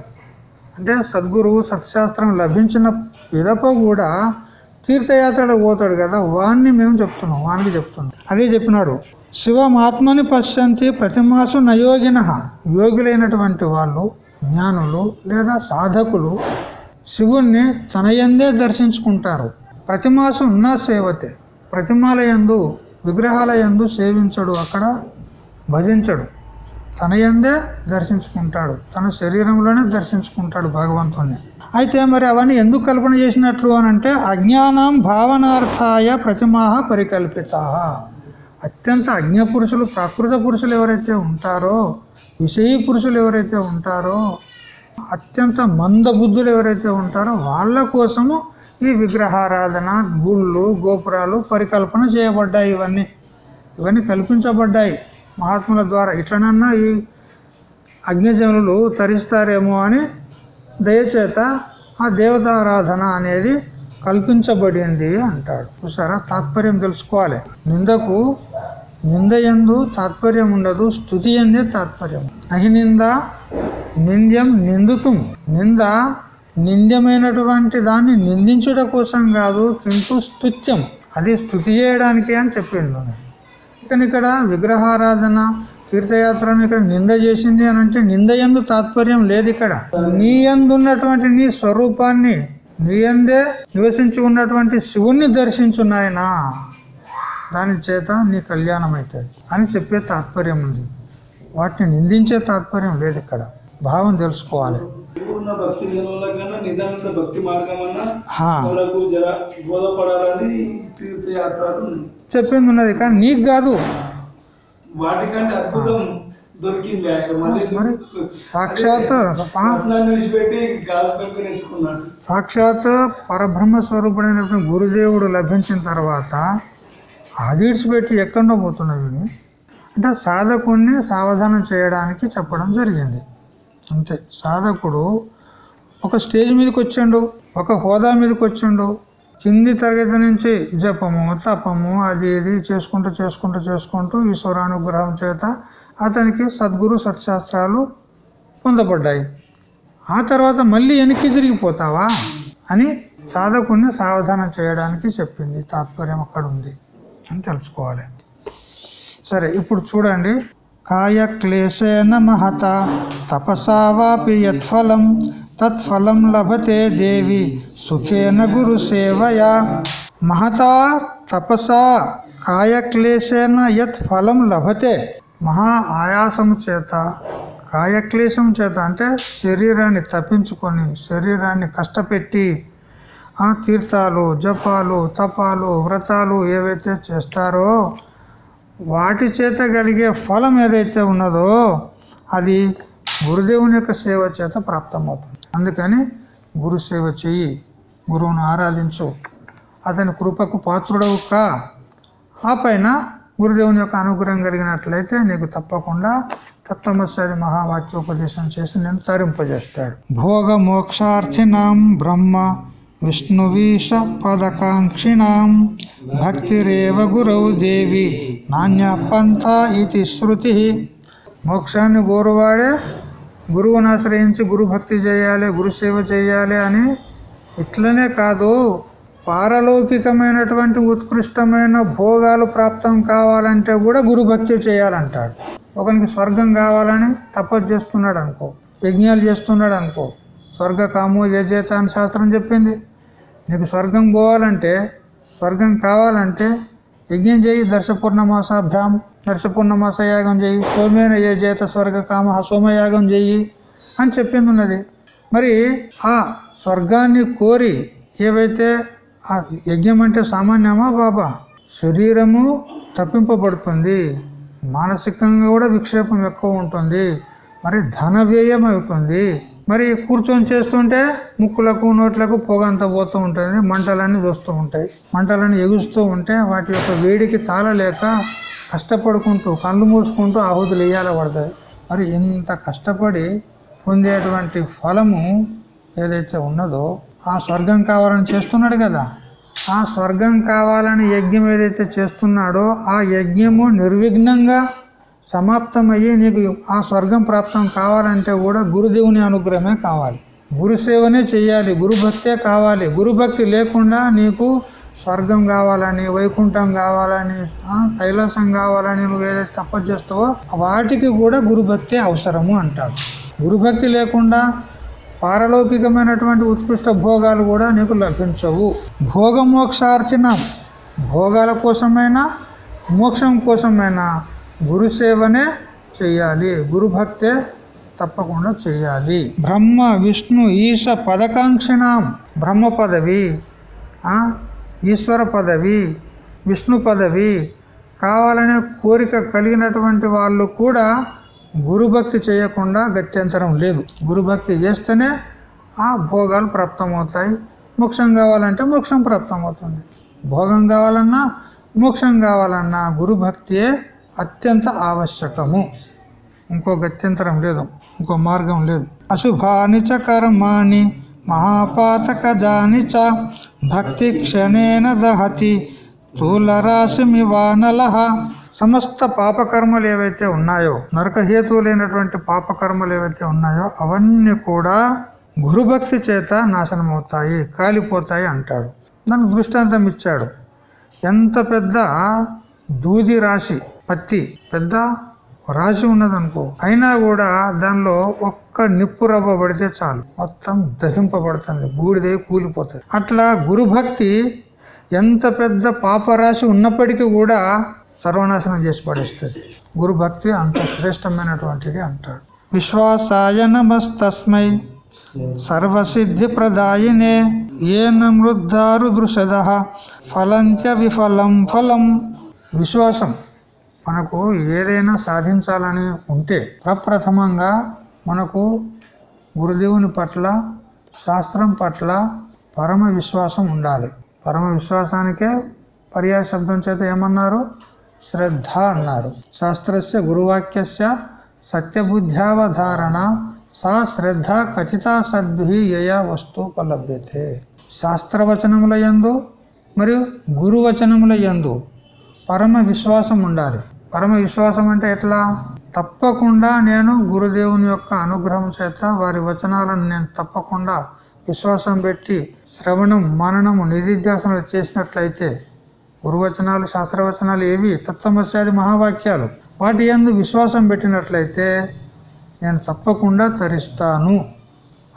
అంటే సద్గురువు సత్శాస్త్రం లభించిన పిదప కూడా తీర్థయాత్రలకు పోతాడు కదా. వాణ్ణి మేము చెప్తున్నాం వానికి చెప్తున్నాం. అదే చెప్పినాడు. శివమాత్మని పశ్యంతి ప్రతిమాసు నయోగిన. యోగులైనటువంటి వాళ్ళు జ్ఞానులు లేదా సాధకులు శివుణ్ణి తనయందే దర్శించుకుంటారు. ప్రతిమాసు ఉన్న సేవతే. ప్రతిమాలయందు విగ్రహాలయందు సేవించడు అక్కడ భజించడు. తన యందే దర్శించుకుంటాడు. తన శరీరంలోనే దర్శించుకుంటాడు భగవంతుణ్ణి. అయితే మరి అవన్నీ ఎందుకు కల్పన చేసినట్లు అని అంటే అజ్ఞానం భావనార్థాయ ప్రతిమాహ పరికల్పిత అత్యంత అజ్ఞ పురుషులు ప్రాకృత పురుషులు ఎవరైతే ఉంటారో విషయీ పురుషులు ఎవరైతే ఉంటారో అత్యంత మంద బుద్ధులు ఎవరైతే ఉంటారో వాళ్ళ కోసము ఈ విగ్రహారాధన గుళ్ళు గోపురాలు పరికల్పన చేయబడ్డాయి ఇవన్నీ. ఇవన్నీ కల్పించబడ్డాయి. మహాత్ముల ద్వారా ఇట్లనన్నా ఈ అగ్నిజనులు తరిస్తారేమో అని దయచేత ఆ దేవతారాధన అనేది కల్పించబడింది అంటాడు. చూసారా? తాత్పర్యం తెలుసుకోవాలి. నిందకు నింద ఎందు తాత్పర్యం ఉండదు స్థుతి ఎందే తాత్పర్యం. నహి నింద నింద్యం నిందుతుం. నింద నింద్యమైనటువంటి దాన్ని నిందించుట కోసం కాదు కింటు స్తుత్యం. అది స్థుతి చేయడానికి అని చెప్పిండు కానీ ఇక్కడ విగ్రహారాధన తీర్థయాత్రను ఇక్కడ నింద చేసింది అని అంటే నింద ఎందు తాత్పర్యం లేదు ఇక్కడ. నీ యందు ఉన్నటువంటి నీ స్వరూపాన్ని నీ యందే నివసించి ఉన్నటువంటి శివుణ్ణి దర్శించు నాయనా దాని చేత నీ కళ్యాణం అవుతుంది అని చెప్పే తాత్పర్యం ఉంది. వాటిని నిందించే తాత్పర్యం లేదు ఇక్కడ. భావం తెలుసుకోవాలి. చెప్పింది ఉన్నది కానీ నీకు కాదు. వాటికంటే అద్భుతం దొరికింది ఆయన మళ్ళీ మరి సాక్షాత్ విడిచిపెట్టి గాలి పెట్టుకుని ఎత్తుకున్నాడు. సాక్షాత్ పరబ్రహ్మ స్వరూపుడైనటువంటి గురుదేవుడు లభించిన తర్వాత అది విడిచిపెట్టి ఎక్కడో పోతున్నవి ఇవి. అంటే సాధకుణ్ణి సావధానం చేయడానికి చెప్పడం జరిగింది. అంతే. సాధకుడు ఒక స్టేజ్ మీదకి వచ్చిండు ఒక హోదా మీదకి వచ్చిండు. కింది తరగతి నుంచి జపము తపము అది ఇది చేసుకుంటూ చేసుకుంటూ చేసుకుంటూ ఈశ్వరానుగ్రహం చేత అతనికి సద్గురు సత్శాస్త్రాలు పొందబడ్డాయి. ఆ తర్వాత మళ్ళీ వెనక్కి తిరిగిపోతావా? అని సాధకుణ్ణి సావధానం చేయడానికి చెప్పింది. తాత్పర్యం అక్కడ ఉంది అని తెలుసుకోవాలి. సరే ఇప్పుడు చూడండి. కాయ క్లేశేన మహత తపసా వాపి యత్ఫలం. తత్ఫలం లభతే దేవి. సుఖేన గురు సేవయా. మహతా తపసా. కాయక్లేశేన యత్ ఫలం లభతే. మహా ఆయాసము చేత కాయక్లేశం చేత అంటే శరీరాన్ని తప్పించుకొని శరీరాన్ని కష్టపెట్టి ఆ తీర్థాలు జపాలు తపాలు వ్రతాలు ఏవైతే చేస్తారో వాటి చేత కలిగే ఫలం ఏదైతే ఉన్నదో అది గురుదేవుని యొక్క సేవ చేత ప్రాప్తమవుతుంది. అందుకని గురు సేవ చెయ్యి గురువును ఆరాధించు. అతని కృపకు పాత్రుడవు కా. ఆ పైన గురుదేవుని యొక్క అనుగ్రహం కలిగినట్లయితే నీకు తప్పకుండా తత్వమస్యాది మహావాక్యోపదేశం చేసి నేను తరింపజేస్తాడు. భోగ మోక్షార్థినాం బ్రహ్మ విష్ణువీష పదకాంక్షిణాం భక్తిరేవ గురౌ దేవి నాణ్య పంథ ఇది శృతి. మోక్షాన్ని గోరువాడే గురువుని ఆశ్రయించి గురుభక్తి చేయాలి గురుసేవ చేయాలి అని ఇట్లనే కాదు. పారలౌకికమైనటువంటి ఉత్కృష్టమైన భోగాలు ప్రాప్తం కావాలంటే కూడా గురు భక్తి చేయాలంటాడు. ఒకనికి స్వర్గం కావాలని తపస్సు చేస్తున్నాడు అనుకో యజ్ఞాలు చేస్తున్నాడు అనుకో స్వర్గ కామో యజేత అని శాస్త్రం చెప్పింది. నీకు స్వర్గం పోవాలంటే స్వర్గం కావాలంటే యజ్ఞం చేయి దర్శపూర్ణమాసాభ్యాం దర్శపూర్ణమాస యాగం చేయి సోమేన ఏ స్వర్గ కామ సోమయాగం చెయ్యి అని చెప్పింది ఉన్నది. మరి ఆ స్వర్గాన్ని కోరి ఏవైతే ఆ యజ్ఞం అంటే సామాన్యమా బాబా? శరీరము తప్పింపబడుతుంది. మానసికంగా కూడా విక్షేపం ఎక్కువ ఉంటుంది. మరి ధన వ్యయం అవుతుంది. మరి కూర్చొని చేస్తుంటే ముక్కులకు నోట్లకు పొగ అంతా పోతూ ఉంటుంది మంటలన్నీ చూస్తూ ఉంటాయి. మంటలన్నీ ఎగుస్తూ ఉంటే వాటి యొక్క వేడికి తాళలేక కష్టపడుకుంటూ కళ్ళు మూసుకుంటూ ఆహుతులు వేయాల పడతాయి. మరి ఇంత కష్టపడి పొందేటువంటి ఫలము ఏదైతే ఉన్నదో ఆ స్వర్గం కావాలని చేస్తున్నాడు కదా. ఆ స్వర్గం కావాలని యజ్ఞం ఏదైతే చేస్తున్నాడో ఆ యజ్ఞము నిర్విఘ్నంగా సమాప్తమయ్యి నీకు ఆ స్వర్గం ప్రాప్తం కావాలంటే కూడా గురుదేవుని అనుగ్రహమే కావాలి. గురుసేవనే చేయాలి చెయ్యాలి గురుభక్తే కావాలి. గురుభక్తి లేకుండా నీకు స్వర్గం కావాలని వైకుంఠం కావాలని కైలాసం కావాలని నువ్వు ఏదైతే తపస్సు చేస్తావో వాటికి కూడా గురుభక్తే అవసరము అంటాడు. గురుభక్తి లేకుండా పారలౌకికమైనటువంటి ఉత్కృష్ట భోగాలు కూడా నీకు లభించవు. భోగమోక్షార్చన భోగాల కోసమైనా మోక్షం కోసమైనా గురు సేవనే చెయ్యాలి. గురుభక్తే తప్పకుండా చెయ్యాలి. బ్రహ్మ విష్ణు ఈశ పదకాంక్షిణాం బ్రహ్మ పదవి ఈశ్వర పదవి విష్ణు పదవి కావాలనే కోరిక కలిగినటువంటి వాళ్ళు కూడా గురుభక్తి చేయకుండా గత్యంతరం లేదు. గురుభక్తి చేస్తేనే ఆ భోగాలు ప్రాప్తమవుతాయి. మోక్షం కావాలంటే మోక్షం ప్రాప్తమవుతుంది. భోగం కావాలన్నా మోక్షం కావాలన్నా గురుభక్తియే అత్యంత ఆవశ్యకము. ఇంకో గత్యంతరం లేదు. ఇంకో మార్గం లేదు. అశుభాని చ కర్మాణి మహాపాతకజాని చ భక్తి క్షణేన దహతి స్థూలరాశిమివానలహ సమస్త పాపకర్మలు ఏవైతే ఉన్నాయో నరకహేతువులైనటువంటి పాపకర్మలు ఏవైతే ఉన్నాయో అవన్నీ కూడా గురుభక్తి చేత నాశనం అవుతాయి కాలిపోతాయి అంటాడు. దానికి దృష్టాంతం ఇచ్చాడు. ఎంత పెద్ద దూది రాశి పత్తి పెద్ద రాశి ఉన్నదనుకో అయినా కూడా దానిలో ఒక్క నిప్పు రవ్వ పడితే చాలు. మొత్తం దహింపబడుతుంది బూడిదే కూలిపోతుంది. అట్లా గురుభక్తి ఎంత పెద్ద పాపరాశి ఉన్నప్పటికీ కూడా సర్వనాశనం చేసి పడేస్తుంది. గురుభక్తి అంత శ్రేష్టమైనటువంటిది అంటాడు. విశ్వాసాయ నమస్తస్మై. సర్వసిద్ధి ప్రదాయినే. ఏన మృద్ధారు దృషద ఫలంచ విఫలం ఫలం. విశ్వాసం మనకు ఏదైనా సాధించాలని ఉంటే ప్రప్రథమంగా మనకు గురుదేవుని పట్ల శాస్త్రం పట్ల పరమ విశ్వాసం ఉండాలి. పరమ విశ్వాసానికే పర్యాయ శబ్దం చేత ఏమన్నారు? శ్రద్ధ అన్నారు. శాస్త్రస్య గురువాక్యస్య సత్యబుద్ధ్యావధారణ సా శ్రద్ధ ఖచ్చితా సద్భి యయా వస్తు పలభ్యతే శాస్త్రవచనముల యందు మరియు గురువచనముల యందు పరమ విశ్వాసం ఉండాలి. పరమ విశ్వాసం అంటే ఎట్లా? తప్పకుండా నేను గురుదేవుని యొక్క అనుగ్రహం చేత వారి వచనాలను నేను తప్పకుండా విశ్వాసం పెట్టి శ్రవణం మననము నిధిధ్యాసనలు చేసినట్లయితే గురువచనాలు శాస్త్రవచనాలు ఏవి? తత్వమస్యాది మహావాక్యాలు. వాటి ఎందు విశ్వాసం పెట్టినట్లయితే నేను తప్పకుండా తరిస్తాను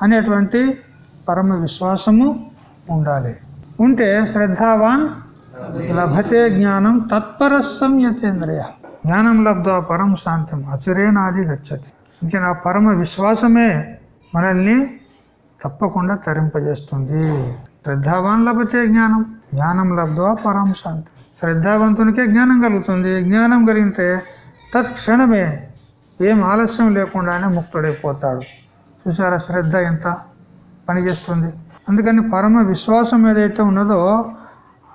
అనేటువంటి పరమ విశ్వాసము ఉండాలి. ఉంటే శ్రద్ధావాన్ లభతే జ్ఞానం తత్పర సంయతేంద్రియ. జ్ఞానం లబ్ధ పరం శాంతం. అచిరేనాది గచ్చతి. ఇంకా నా పరమ విశ్వాసమే మనల్ని తప్పకుండా తరింపజేస్తుంది. శ్రద్ధావాన్ లభతే జ్ఞానం. జ్ఞానం లబ్ధ పరం శాంతి. శ్రద్ధావంతునికే జ్ఞానం కలుగుతుంది. జ్ఞానం కలిగితే తత్క్షణమే ఏం ఆలస్యం లేకుండానే ముక్తుడైపోతాడు. చూసారా శ్రద్ధ ఎంత పనిచేస్తుంది. అందుకని పరమ విశ్వాసం ఏదైతే ఉన్నదో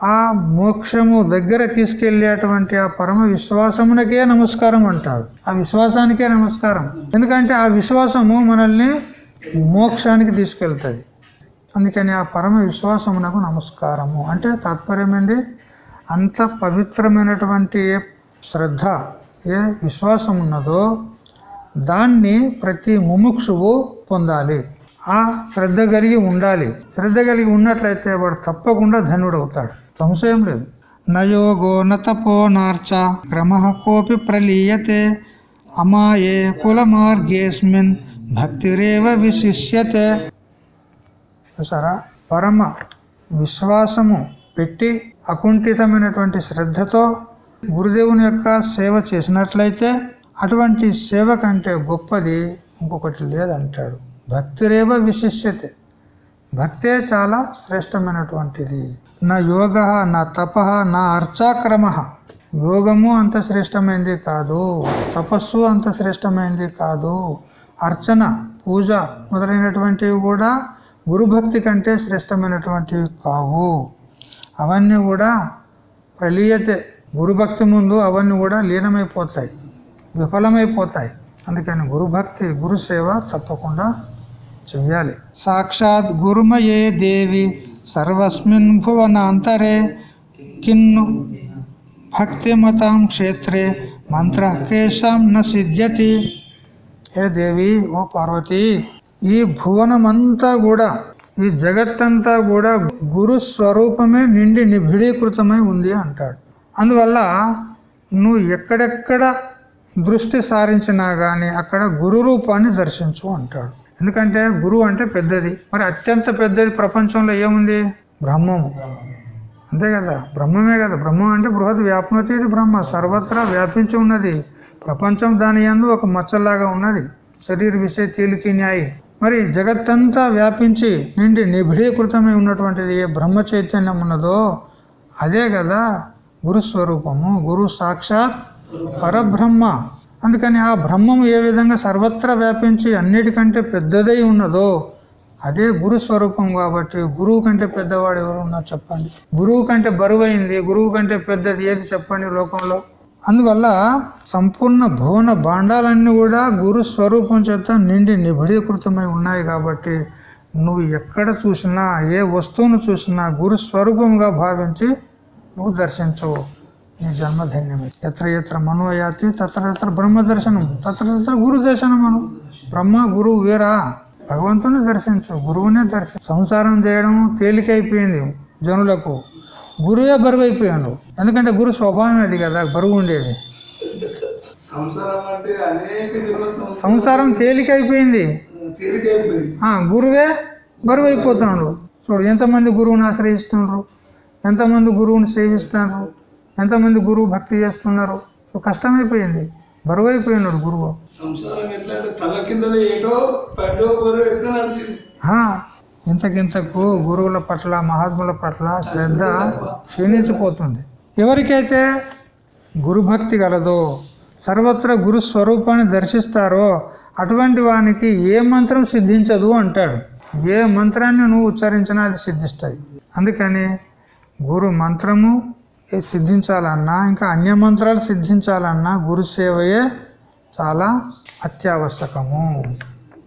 ఆ మోక్షము దగ్గర తీసుకెళ్ళేటువంటి ఆ పరమ విశ్వాసమునకే నమస్కారం అంటాడు. ఆ విశ్వాసానికే నమస్కారం. ఎందుకంటే ఆ విశ్వాసము మనల్ని మోక్షానికి తీసుకెళ్తుంది. అందుకని ఆ పరమ విశ్వాసమునకు నమస్కారము. అంటే తాత్పర్యం ఏంది అంత పవిత్రమైనటువంటి ఏ శ్రద్ధ ఏ విశ్వాసం ఉన్నదో దాన్ని ప్రతి ముముక్షువు పొందాలి. ఆ శ్రద్ధ కలిగి ఉండాలి. శ్రద్ధ కలిగి ఉన్నట్లయితే వాడు తప్పకుండా ధన్యుడు అవుతాడు సంశయం లేదు. నయోగో నతపో నార్చ క్రమ కోపి ప్రలీయతే అమాయే కుల మార్గేస్మిన్ భక్తిరేవ విశిష్యతే. చూసారా? పరమ విశ్వాసము పెట్టి అకుంఠితమైనటువంటి శ్రద్ధతో గురుదేవుని యొక్క సేవ చేసినట్లయితే అటువంటి సేవ కంటే గొప్పది ఇంకొకటి లేదంటాడు. భక్తిరేవ విశిష్యతే. భక్తే చాలా శ్రేష్టమైనటువంటిది. నా యోగ నా తప నా అర్చాక్రమ. యోగము అంత శ్రేష్టమైంది కాదు. తపస్సు అంత శ్రేష్టమైంది కాదు. అర్చన పూజ మొదలైనటువంటివి కూడా గురుభక్తి కంటే శ్రేష్టమైనటువంటివి కావు. అవన్నీ కూడా ప్రలీయతే గురుభక్తి ముందు అవన్నీ కూడా లీనమైపోతాయి విఫలమైపోతాయి. అందుకని గురుభక్తి గురు సేవ తప్పకుండా చెయ్యాలి. సాక్షాత్ గురుమయే దేవి సర్వస్మిన్ భువనాంతరే కిన్ను భక్తిమతాం క్షేత్రే మంత్ర కేశం న సిద్ధ్యతి హే దేవి ఓ పార్వతి! ఈ భువనమంతా కూడా ఈ జగత్తంతా కూడా గురు స్వరూపమే నిండి నిభిడీకృతమై ఉంది అంటాడు. అందువల్ల నువ్వు ఎక్కడెక్కడ దృష్టి సారించినా గాని అక్కడ గురు రూపాన్ని దర్శించు అంటాడు. ఎందుకంటే గురువు అంటే పెద్దది. మరి అత్యంత పెద్దది ప్రపంచంలో ఏముంది? బ్రహ్మము. అంతే కదా? బ్రహ్మమే కదా. బ్రహ్మం అంటే బృహత్ వ్యాప్నతి బ్రహ్మ. సర్వత్రా వ్యాపించి ఉన్నది. ప్రపంచం దాని యందు ఒక మచ్చలాగా ఉన్నది. శరీర విషయ తేలికి న్యాయి మరి జగత్తంతా వ్యాపించి నిండి నిభిడీకృతమై ఉన్నటువంటిది ఏ బ్రహ్మ చైతన్యం ఉన్నదో అదే కదా గురు స్వరూపము. గురు సాక్షాత్ పరబ్రహ్మ. అందుకని ఆ బ్రహ్మము ఏ విధంగా సర్వత్రా వ్యాపించి అన్నిటికంటే పెద్దదై ఉన్నదో అదే గురు స్వరూపం కాబట్టి గురువు కంటే పెద్దవాడు ఎవరు ఉన్నారు చెప్పండి. గురువు కంటే బరువైంది గురువు కంటే పెద్దది ఏది చెప్పండి లోకంలో? అందువల్ల సంపూర్ణ భువన భాండాలన్నీ కూడా గురు స్వరూపం చేత నిండి నిబిడీకృతమై ఉన్నాయి కాబట్టి నువ్వు ఎక్కడ చూసినా ఏ వస్తువును చూసినా గురు స్వరూపంగా భావించి నువ్వు దర్శించవు. నీ జన్మధన్యమే ఎత్ర ఎత్ర మనోయాతి తత్ర బ్రహ్మ దర్శనం తత్ర గురు దర్శనం అను బ్రహ్మ గురువు వేరా భగవంతుని దర్శించు గురువునే దర్శించు. సంసారం చేయడం తేలికైపోయింది జనులకు. గురువే బరువు అయిపోయాడు ఎందుకంటే గురు స్వభావం అది కదా బరువు ఉండేది. సంసారం తేలికైపోయింది. ఆ గురువే బరువు అయిపోతున్నాడు చూడు ఎంతమంది గురువుని ఆశ్రయిస్తున్నారు? ఎంతమంది గురువుని సేవిస్తున్నారు? ఎంతమంది గురువు భక్తి చేస్తున్నారు? కష్టమైపోయింది. బరువు అయిపోయినాడు గురువు. సంసారం ఎట్లా అంటే తల కింద ఏటో ఇంతకింతకు గురువుల పట్ల మహాత్ముల పట్ల శ్రద్ధ క్షీణించిపోతుంది. ఎవరికైతే గురుభక్తి గలదో సర్వత్ర గురు స్వరూపాన్ని దర్శిస్తారో అటువంటి వానికి ఏ మంత్రం సిద్ధించదు అంటాడు. ఏ మంత్రాన్ని నువ్వు ఉచ్చరించినా అది సిద్ధిస్తాయి అందుకని గురు మంత్రము ఏ సిద్ధించాలన్నా ఇంకా అన్య మంత్రాలు సిద్ధించాలన్నా గురు సేవయే చాలా అత్యావశ్యకము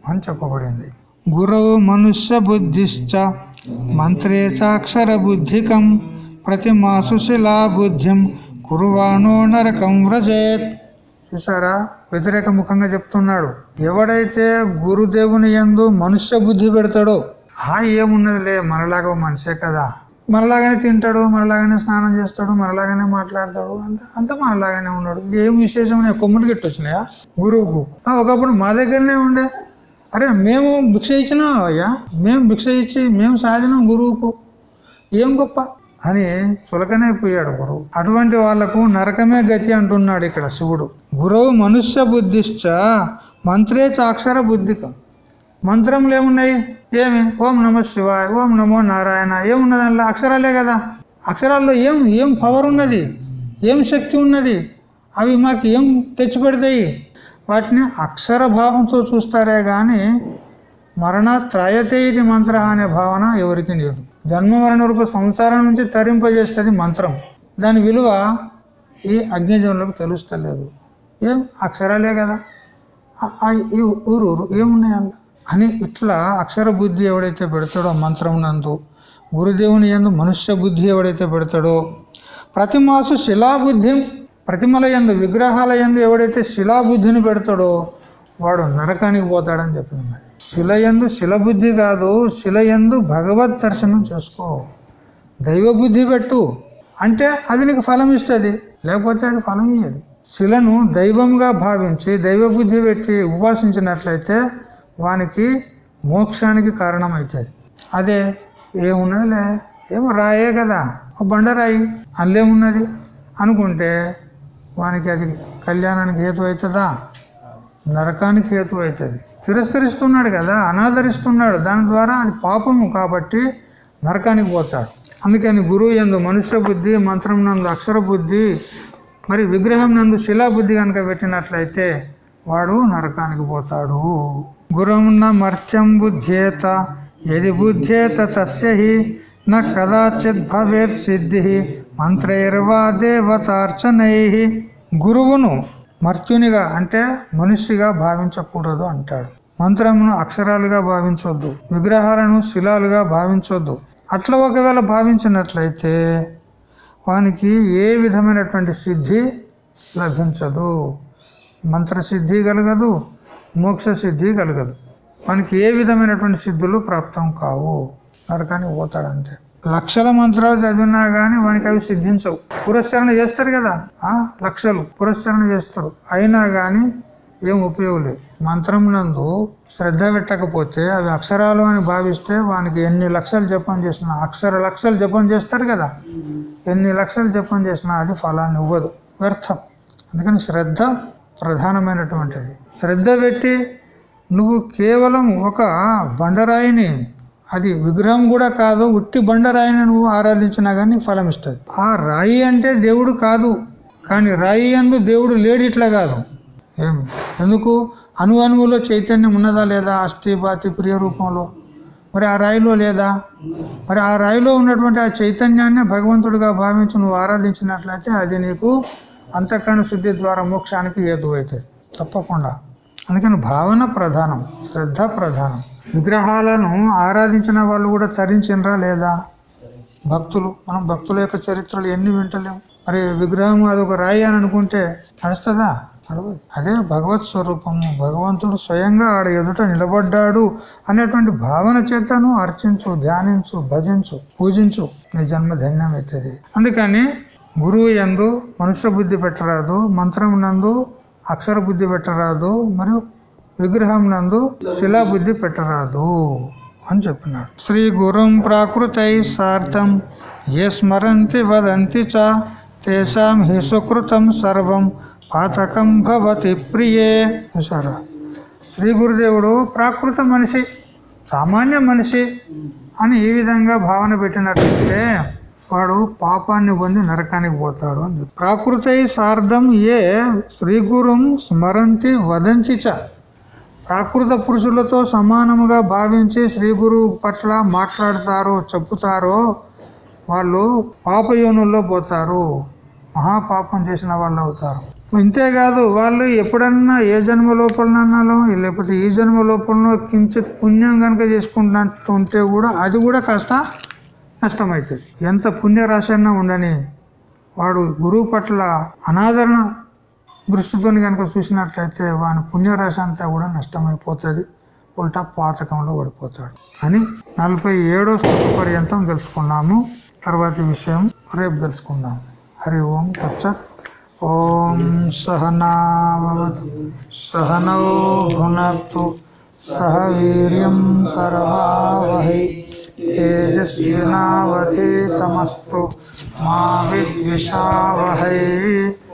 అని చెప్పబడింది. గురవు మనుష్య బుద్ధిశ్చ మంత్రే చాక్షర బుద్ధికం ప్రతిమాసు శిలా బుద్ధిం కురువాణో నరకం వ్రజేత్ చూసారా వ్యతిరేక ముఖంగా చెప్తున్నాడు। ఎవడైతే గురుదేవుని యందు మనుష్య బుద్ధి పెడతాడో ఆ ఏమున్నదిలే మనలాగా ఓ మనిషే కదా। మనలాగానే తింటాడు మనలాగానే స్నానం చేస్తాడు మనలాగానే మాట్లాడతాడు అంత అంత మనలాగానే ఉన్నాడు। ఏం విశేషం కొమ్ములు గిట్టు వచ్చినాయా గురువుకు ఒకప్పుడు మా దగ్గరనే ఉండే. అరే మేము భిక్ష ఇచ్చినాం అయ్యా. మేము భిక్ష ఇచ్చి మేము సాధినాం గురువుకు. ఏం గొప్ప? అని చులకనైపోయాడు గురువు. అటువంటి వాళ్ళకు నరకమే గతి అంటున్నాడు ఇక్కడ శివుడు. గురువు మనుష్య బుద్ధిశ్చ మంత్రే చాక్షర బుద్ధికం. మంత్రములు ఏమున్నాయి? ఏమి? ఓం నమ శివాయ ఓం నమో నారాయణ. ఏమున్నది అందులో అక్షరాలే కదా. అక్షరాల్లో ఏం ఏం పవర్ ఉన్నది? ఏం శక్తి ఉన్నది? అవి మాకు ఏం తెచ్చిపెడతాయి? వాటిని అక్షర భావంతో చూస్తారే గాని మరణ త్రయతే ఇది మంత్ర అనే భావన ఎవరికి లేదు. జన్మ మరణ రూప సంసారం నుంచి తరింపజేస్తుంది మంత్రం. దాని విలువ ఈ అగ్నిజనులకు తెలుస్తలేదు. ఏం? అక్షరాలే కదా. ఈ ఊరు ఊరు ఏమున్నాయి అని ఇట్లా అక్షర బుద్ధి ఎవడైతే పెడతాడో మంత్రం నందు గురుదేవుని ఎందు మనుష్య బుద్ధి ఎవడైతే పెడతాడో ప్రతిమాసు శిలాబుద్ధి ప్రతిమల ఎందు విగ్రహాల ఎందు ఎవడైతే శిలాబుద్ధిని పెడతాడో వాడు నరకానికి పోతాడని చెప్పింది. శిలయందు శిలబుద్ధి కాదు శిలయందు భగవత్ దర్శనం చేసుకో. దైవ బుద్ధి పెట్టు. అంటే అది నీకు ఫలం ఇస్తుంది లేకపోతే అది ఫలం ఇయ్యదు. శిలను దైవంగా భావించి దైవ బుద్ధి పెట్టి ఉపాసించినట్లయితే వానికి మోక్షానికి కారణమవుతుంది అదే ఏమున్నదిలే? ఏమో రాయే కదా ఒక బండరాయి అల్లేమున్నది అనుకుంటే వానికి అది కళ్యాణానికి హేతు అవుతుందా? నరకానికి హేతు అవుతుంది. తిరస్కరిస్తున్నాడు కదా అనాదరిస్తున్నాడు. దాని ద్వారా అది పాపము కాబట్టి నరకానికి పోతాడు. అందుకని గురువు ఎందు మనుష్య బుద్ధి మంత్రం నందు అక్షర బుద్ధి మరి విగ్రహం నందు శిలాబుద్ధి కనుక పెట్టినట్లయితే వాడు నరకానికి పోతాడు. గురుమున్న మర్త్యం బుద్ధ్యేత ఎది బుద్ధ్యేత తస్య హి కదాచిత్ భవేత్ సిద్ధి. మంత్రైర్వా దేవతార్చనై గురువును మర్త్యునిగా అంటే మనిషిగా భావించకూడదు అంటాడు. మంత్రమును అక్షరాలుగా భావించొద్దు విగ్రహాలను శిలాలుగా భావించొద్దు. అట్లా ఒకవేళ భావించినట్లయితే వానికి ఏ విధమైనటువంటి సిద్ధి లభించదు. మంత్రసిద్ధి కలగదు మోక్ష సిద్ధి కలగదు. మనకి ఏ విధమైనటువంటి సిద్ధులు ప్రాప్తం కావు. నరకానికి పోతాడంతే. లక్షల మంత్రాలు చదివినా గానీ వానికి అవి సిద్ధించవు. పురస్కరణ చేస్తారు కదా? ఆ లక్షలు పురస్కరణ చేస్తారు. అయినా గాని ఏం ఉపయోగం లేదు. మంత్రం నందు శ్రద్ధ పెట్టకపోతే అవి అక్షరాలు అని భావిస్తే వానికి ఎన్ని లక్షలు జపం చేసినా అక్షర లక్షలు జపం చేస్తారు కదా? ఎన్ని లక్షలు జపం చేసినా అది ఫలాన్ని ఇవ్వదు. వ్యర్థం. అందుకని శ్రద్ధ ప్రధానమైనటువంటిది. శ్రద్ధ పెట్టి నువ్వు కేవలం ఒక బండరాయిని అది విగ్రహం కూడా కాదు ఉట్టి బండరాయిని నువ్వు ఆరాధించినా కానీ ఫలం ఇస్తుంది. ఆ రాయి అంటే దేవుడు కాదు కానీ రాయి అందు దేవుడు లేడు ఇట్లా కాదు. ఏం? ఎందుకు? అణు అణువులో చైతన్యం ఉన్నదా లేదా? అస్థి ప్రియ రూపంలో. మరి ఆ రాయిలో లేదా? మరి ఆ రాయిలో ఉన్నటువంటి ఆ చైతన్యాన్ని భగవంతుడిగా భావించి నువ్వు ఆరాధించినట్లయితే అది నీకు అంతఃకరణ శుద్ధి ద్వారా మోక్షానికి హేతు అవుతుంది తప్పకుండా. అందుకని భావన ప్రధానం శ్రద్ధ ప్రధానం. విగ్రహాలను ఆరాధించిన వాళ్ళు కూడా చరించినరా లేదా? భక్తులు. మనం భక్తుల యొక్క చరిత్రలు ఎన్ని వింటలేము మరి విగ్రహం అదొక రాయి అని అనుకుంటే నడుస్తుందా? అదే భగవత్ స్వరూపము. భగవంతుడు స్వయంగా ఆడ ఎదుట నిలబడ్డాడు అనేటువంటి భావన చేతను అర్చించు ధ్యానించు భజించు పూజించు. నీ జన్మ ధన్యమవుతుంది అందుకని గురువు యందు మనుష్య బుద్ధి పెట్టరాదు మంత్రం నందు అక్షర బుద్ధి పెట్టరాదు మరియు విగ్రహం నందు శిలాబుద్ధి పెట్టరాదు అని చెప్పినాడు. శ్రీ గురుం ప్రాకృతై సార్థం ఏ స్మరంతి వదంతి చ తేషాం హి సుకృతం సర్వం పాతకం భవతి ప్రియే చూసారా శ్రీ గురుదేవుడు ప్రాకృత మనిషి సామాన్య మనిషి అని ఈ విధంగా భావన పెట్టినట్లయితే వాడు పాపాన్ని పొంది నరకానికి పోతాడు అని ప్రాకృతై సార్థం ఏ శ్రీ గురుం స్మరంతి వదంతి చ. ప్రాకృత పురుషులతో సమానముగా భావించి శ్రీ గురువు పట్ల మాట్లాడతారో చెప్పుతారో వాళ్ళు పాపయోనుల్లో పోతారు. మహాపాపం చేసిన వాళ్ళు అవుతారు. ఇంతేకాదు వాళ్ళు ఎప్పుడన్నా ఏ జన్మ లోపలనన్నాలో లేకపోతే ఈ జన్మ లోపలనో కించిత్ పుణ్యం కనుక చేసుకుంటున్నట్టు ఉంటే కూడా అది కూడా కాస్త నష్టమవుతుంది. ఎంత పుణ్యరాశి ఉండని వాడు గురువు పట్ల అనాదరణ దృష్టితోని కనుక చూసినట్లయితే వాని పుణ్యరాశి అంతా కూడా నష్టమైపోతుంది. ఉల్టా పాతకంలో పడిపోతాడు. అని నలభై ఏడో పర్యంతం తెలుసుకున్నాము. తర్వాతి విషయం రేపు తెలుసుకుందాం. హరి ఓం తచ్చత్ ఓం సహనావతు సహనో భునత్తు సహ వీర్యం కరవావహై తేజస్వినావధీతమస్తు మా విద్విషావహై.